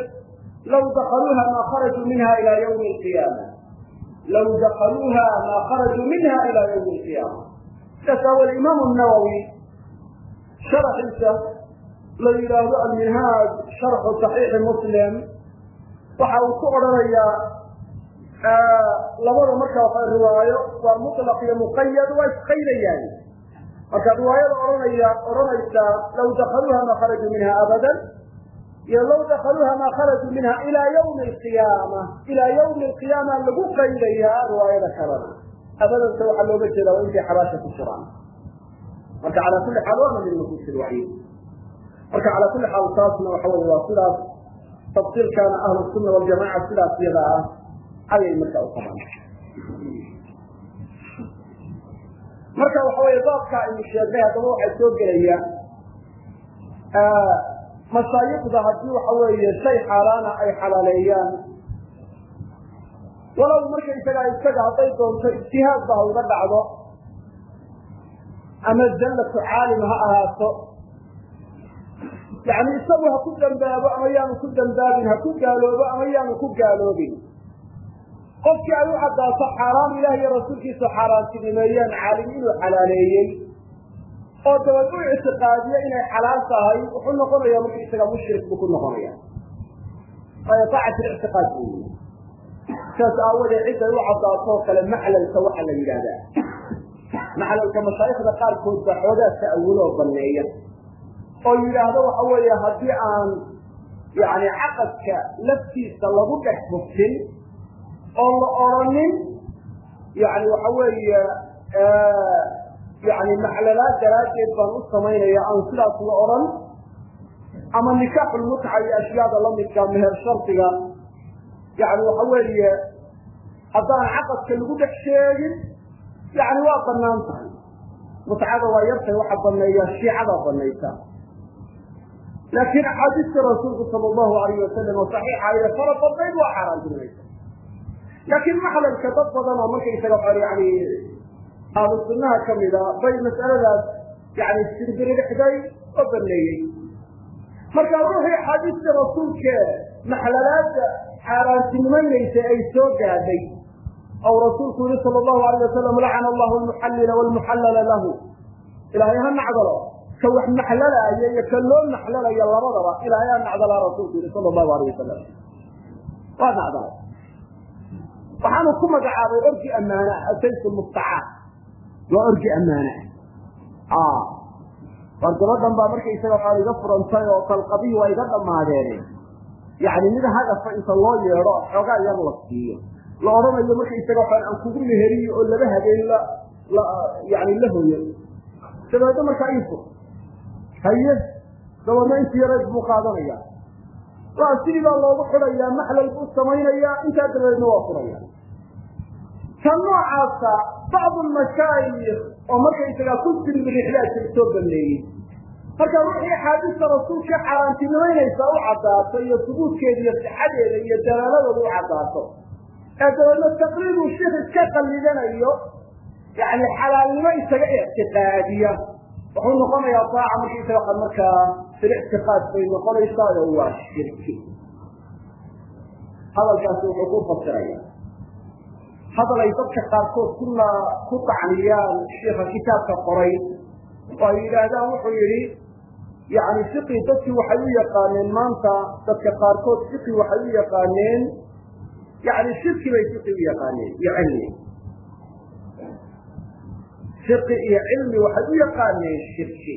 Law dakaluuha ma kharajuu minha ilaa yawmi alqiyaama law dakaluuha maa kharajuu minha ila ywmi alqiyaama sidaas aawal imaamu nawowi sharaxiisa la yidhaahdo alminhaaj sharxu saxiixi muslim waxa uu ku odhanayaa labada marka riwaayo waa mutlaq iyo muqayad waa isqaydayaan marka riwaayada ohanaya odhanaysaa law dakaluuha maa kharajuu minha abadan iyo law dakaluuha ma kharajuu minha ilaa ywmi اlqiyaama ilaa ywmi اlqiyaama lagu qaydayaa riwaayada kalena abadanta waxaa looga jeeda waa intay xabaasha ku jiraan. Marka calaa kuli xaal waana min nufuus ilwaxyi marka calaa kuli xaal taasna waxa wey waa sidaas tafsiilkaana ahlu sunna waljamaca sidaas iyada ah ayay marka u qabaan marka waxa wey baabka aynu sheegnay haddaba waxaa soo gelaya mashaayikda haddii waxa weeye shay xaaraana ay xalaaleeyaan. Walow marka isaga isaga hadday doonto ijtihaadba ha uga dhacdo ama zallatu caalim ha ahaato yani isagu ha ku dambaabo ama yaanu ku dambaabin ha ku gaaloobo ama yaanu ku gaaloobin. Qofkii ay u caddaato xaaraam ilaah iyo rasuulkiisa xaaraantinimeeyaan caalim inuu xalaaleeyey oo dabad u ictiqaadiyo inay xalaal tahay wuxuu noqonaya marka isaga mushrik buu ku noqonaya lictiqaad buu yii saas aawadee cidday u caddaato oo kale maclalka waxa la yidhaahdaa. Maclalka mashaaikhda qaarkood baa xoogaa ta'awulo oo baneeya. Oo yidhaahdo waxa weeye haddii aan yani caqadka laftiisa lagu dhex bugtin oo la oranin yani waxa weeye yani maclalaad daraaddeed baan u samaynaya aan sidaas la odhan ama nikaaxulmutca iyo ashyaada lamidka meher shardiga yani waxa weeye haddaan caqadka lagu dhex sheegin yani waa bannaan tahay mutcada waa yartay waxa baneeya shiicadaa banaysa laakiin axaadiista rasuulku sal allahu alayh wasalam oo saxiixa iyo fara badnayd waa xaaraantinaysa laakiin maxlalka dad badan oo markaysaga yani ahlu sunnaha kamida bay mas'aladaas yani sirbiridhexday oo baneeyey marka ruuxii axaadiista rasuulke maxlalaada xaaraantinimaynaysa ay soo gaadhay ou rasuulku yihi sala allahu alayh wasalam lacana allahu almuxallila walmuxallala lahu ilaahay ha nacdalo ka wax maxlalaayo iyo ka loo maxlalayo labadaba ilaahay ha nacdalaa rasuulku yihi sala allahu alayh wasalam waa nacdalay waxaanu ku magacaabay orgi ammaana asayf mustacaad waa orgi ammaana. Ah. War gabadhan baa markaysaga waxaa iga furantay oo kalqabihi waa iga dhammaadeen. Yani mid hadafa inta loo yeedho xoogaa yar la siiyo. La odhanayo markaysaga waxaa aan kugu meheriyo oo laba habeen la la yani la hoyo. Dabeedna markaa ii fur. Haye dabeedna inti yareed buu qaadanaya. Waa sidii baa loogu xidhayaa maxlal buu samaynayaa intaa dabeedna waa furaya. Ka noocaasa bacdu lmashaayikh oo markaysagaa kutiri rixlaadka soo baneeyey marka wixii axaadiista rasuulka xaaraantinimaynaysa u caddaato iyo subuudkeeda iyo sixadeeda iyo dalaaladooda u caddaato ee dabeedna taqriibu sheikh iska qallidanayo yani xalaalnimo isaga ictiqaadiya wuxuu noqonayaa daaca markaysaga markaa fil ictiqaad bay noqonaysaa oo waa shirki hadalkaasi wuxuu ku fasiraya hadal ay dadka qaarkood ku tacniyaan sheika kitaabka qoray oo ay yidhaahdaan wuxuu yidhi yani fiqi dadkii waxay u yaqaaneen maanta dadka qaarkood fiqi waxay u yaqaaneen yani shirki bay fiqi u yaqaaneen iyo cilmi. Fiqi iyo cilmi waxay u yaqaaneen shirki.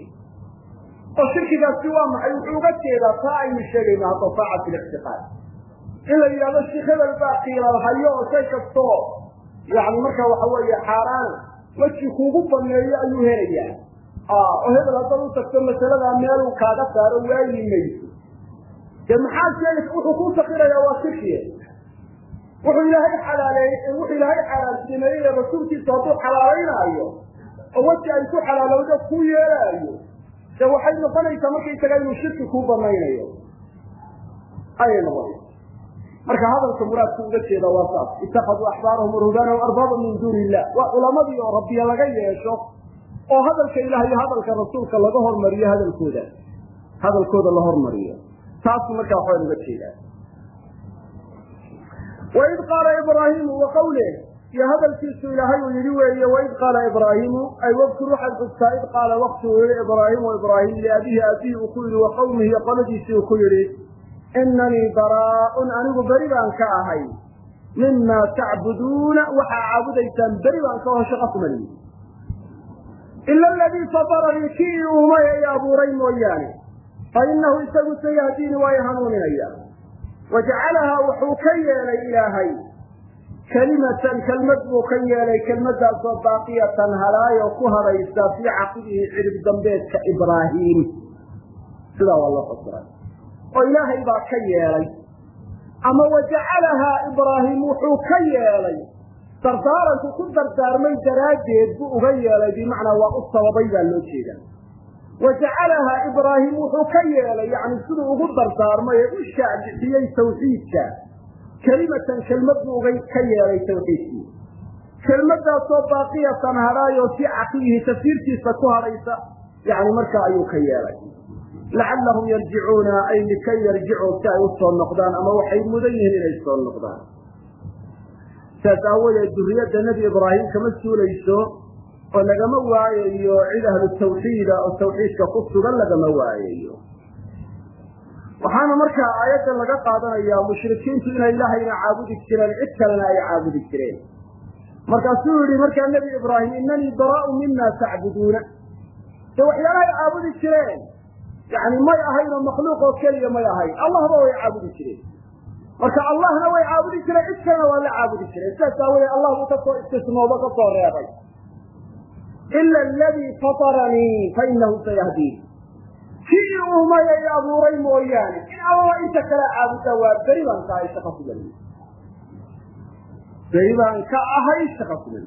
Oo shirkigaasi waa maxay? Wuxuu uga jeedaa taa aynu sheegayno hadda saaca fi lictiqaad in la yidhahdo sheikh hebel baa qiilalhayo oo shay kastoo yani marka waxa weeye xaaraan weji kuugu baneeyo ayuu helayaa. Oo hebel haddaad u tagto masaladaa meeluu kaaga saaro waayi mayso dee maxaa sheeg wuxuu ku sakirayaa waa shirkiye. Wuxuu ilaahay xalaaleeyey wuxuu ilaahay xaaraantimeeyey ee rasuulkiisa hadduu xalaalaynaayo oo weji ay ku xalaalowdo ku yeelaayo. De waxay noqonaysaa markaysaga inuu shirki kuu banaynayo. Ayay noqonaysa marka hadalka muraadku uga jeeda waa saas. Itakaduu axbaarahum ruhbaanahum arbaaba min duuni illah waa culamadii oo rabbiya laga yeesho oo hadalka ilaah iyo hadalka rasuulka laga hormariyo hadalkooda. Hadalkooda la hormariyo. Taasu markaa waxaan uga jeedaa waid qaala ibraahimu wa iyo hadalkiisu ilaahay uu yidhi weeye waid qaala ibraahimu ay wdkur waxaad xugtaa id qaala wakti uu yihi ibraahimu ibraahim liabihi aabihi uu ku yidhi wa iyo qoladiisii uu ku yidhi inanii baraaun anigu beri baan ka ahay mima tacbuduuna waxaa caabudaysaan beri baan ka aho shaqa kumaliyi ila aladii fataranii kii uumay ay abuuray mooyaane fa inahu isagu sayahdiini waa i hanuuninaya wajacalahaa wuxuu ka yeelay ilaahay kelimatan kelmad buu ka yeelay kelmadaasoo baaqiyatan halaayo ku hadhaysa fii caqibihi cirib dambeedka ibraahiim sidaa waa loo fasiray oo ilaahay baa ka yeelay. Ama wajacalahaa ibraahim wuxuu ka yeelay. Dardaaranku ku dardaarmay daraaddeed buu uga yeelay bimacnaa waa u sababay baa loo jeeda wajacalahaa ibraahim wuxuu ka yeelay yani siduu ugu dardaarmay ee u shaacbixiyey tawxiidka. Kelimatan kelmad buu uga ka yeelay tawxiidkii. Kelmadaasoo baaqiyatan hadhaayo si caqibihi tafsiirtiisa ku hadhaysa yani markaa ayuu ka yeelay lacallahum yarjicuuna ay likay yarjicuu si ay u soo noqdaan ama waxay mudan yihiin inay soo noqdaan saas aawadeed duriyadda nebi ibraahim kama suulayso oo lagama waayayo cid ahlu tawxiida oo tawxiidka ku sugan lagama waayayo waxaana markaa aayaddan laga qaadanayaa mushrikiintu inay ilaahayna caabudi jireen cid kalena ay caabudi jireen markaasuu yihi markaa nebi ibraahim inanii baraa'u mima tacbuduuna de waxyaalahay caabudi jireen yani may ahaynoo makhluuq oo keliya may ahayn. Allahba way caabudi jireen. Marka allahna way caabudi jireen cid kalena waa la caabudi jireen. Sidaas aawadee allah buu ka soo istisnoobo ka soo reebay. Ila aladii fataranii fa inahu sayahdiin kii ay abuuray mooyaane in alla inta kala caabuda waa beri ahay shaqa kugal beri ahay shaqa kugal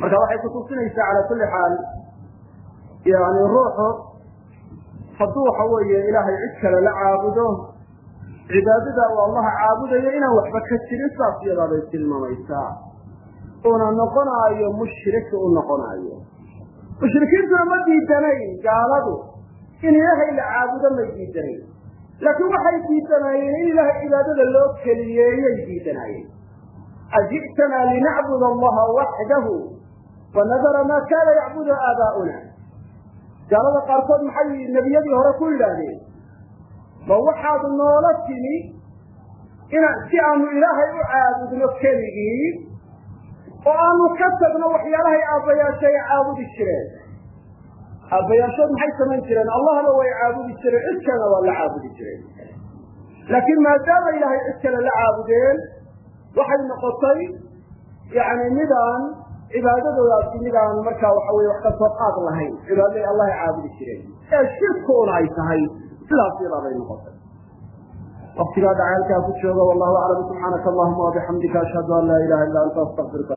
marka waxay kutusinaysaa calaa kulli xaal yani ruuxu hadduu waxa weeye ilaahay cid kale la caabudo cibaadada uu allaha caabudayo inaan waxba ka jirin saas iyadaabay tilmaamaysaa. Una noqonaayo mushrik u noqonaayo. Mushrikiintuna ma diidanayn gaaladu. In ilaahay la caabudo may diidanayn. Laakiin waxay diidanaayeen in ilaahay cibaadada loo keliyeeyay diidanaayeen aji'tanaa linacbud allaha waxdahu wanadara maa kaana yacbudu aabaa'una gaalada qaarkood maxay nebiyadii hore ku yidhaahdeen? Ma waxaad noola timi ina si aanu ilaahay u caabudno keligii oo aanu ka tagno waxyaalahay aabbayaasha ay caabudi jireen. Aabbayaashood maxay samayn jireen? Allahna way caabudi jireen cid kalena waa la caabudi jireen. Laakiin maadaama ilaahay cid kale la caabudeen waxay noqotay yani midaan cibaadadoodaasi midaan markaa waxa weye wax ka soo qaad lahayn. Cibaadaday allah caabudi jireen. Ee shirkuuna ay tahay sidaas yadaa noqotay. Waktigaa dhacaalkaa ku jooga wallahu aclam. Subxaanaka allahuma wabixamdika ashhadu an laa ilaha illa anta astaqfiruka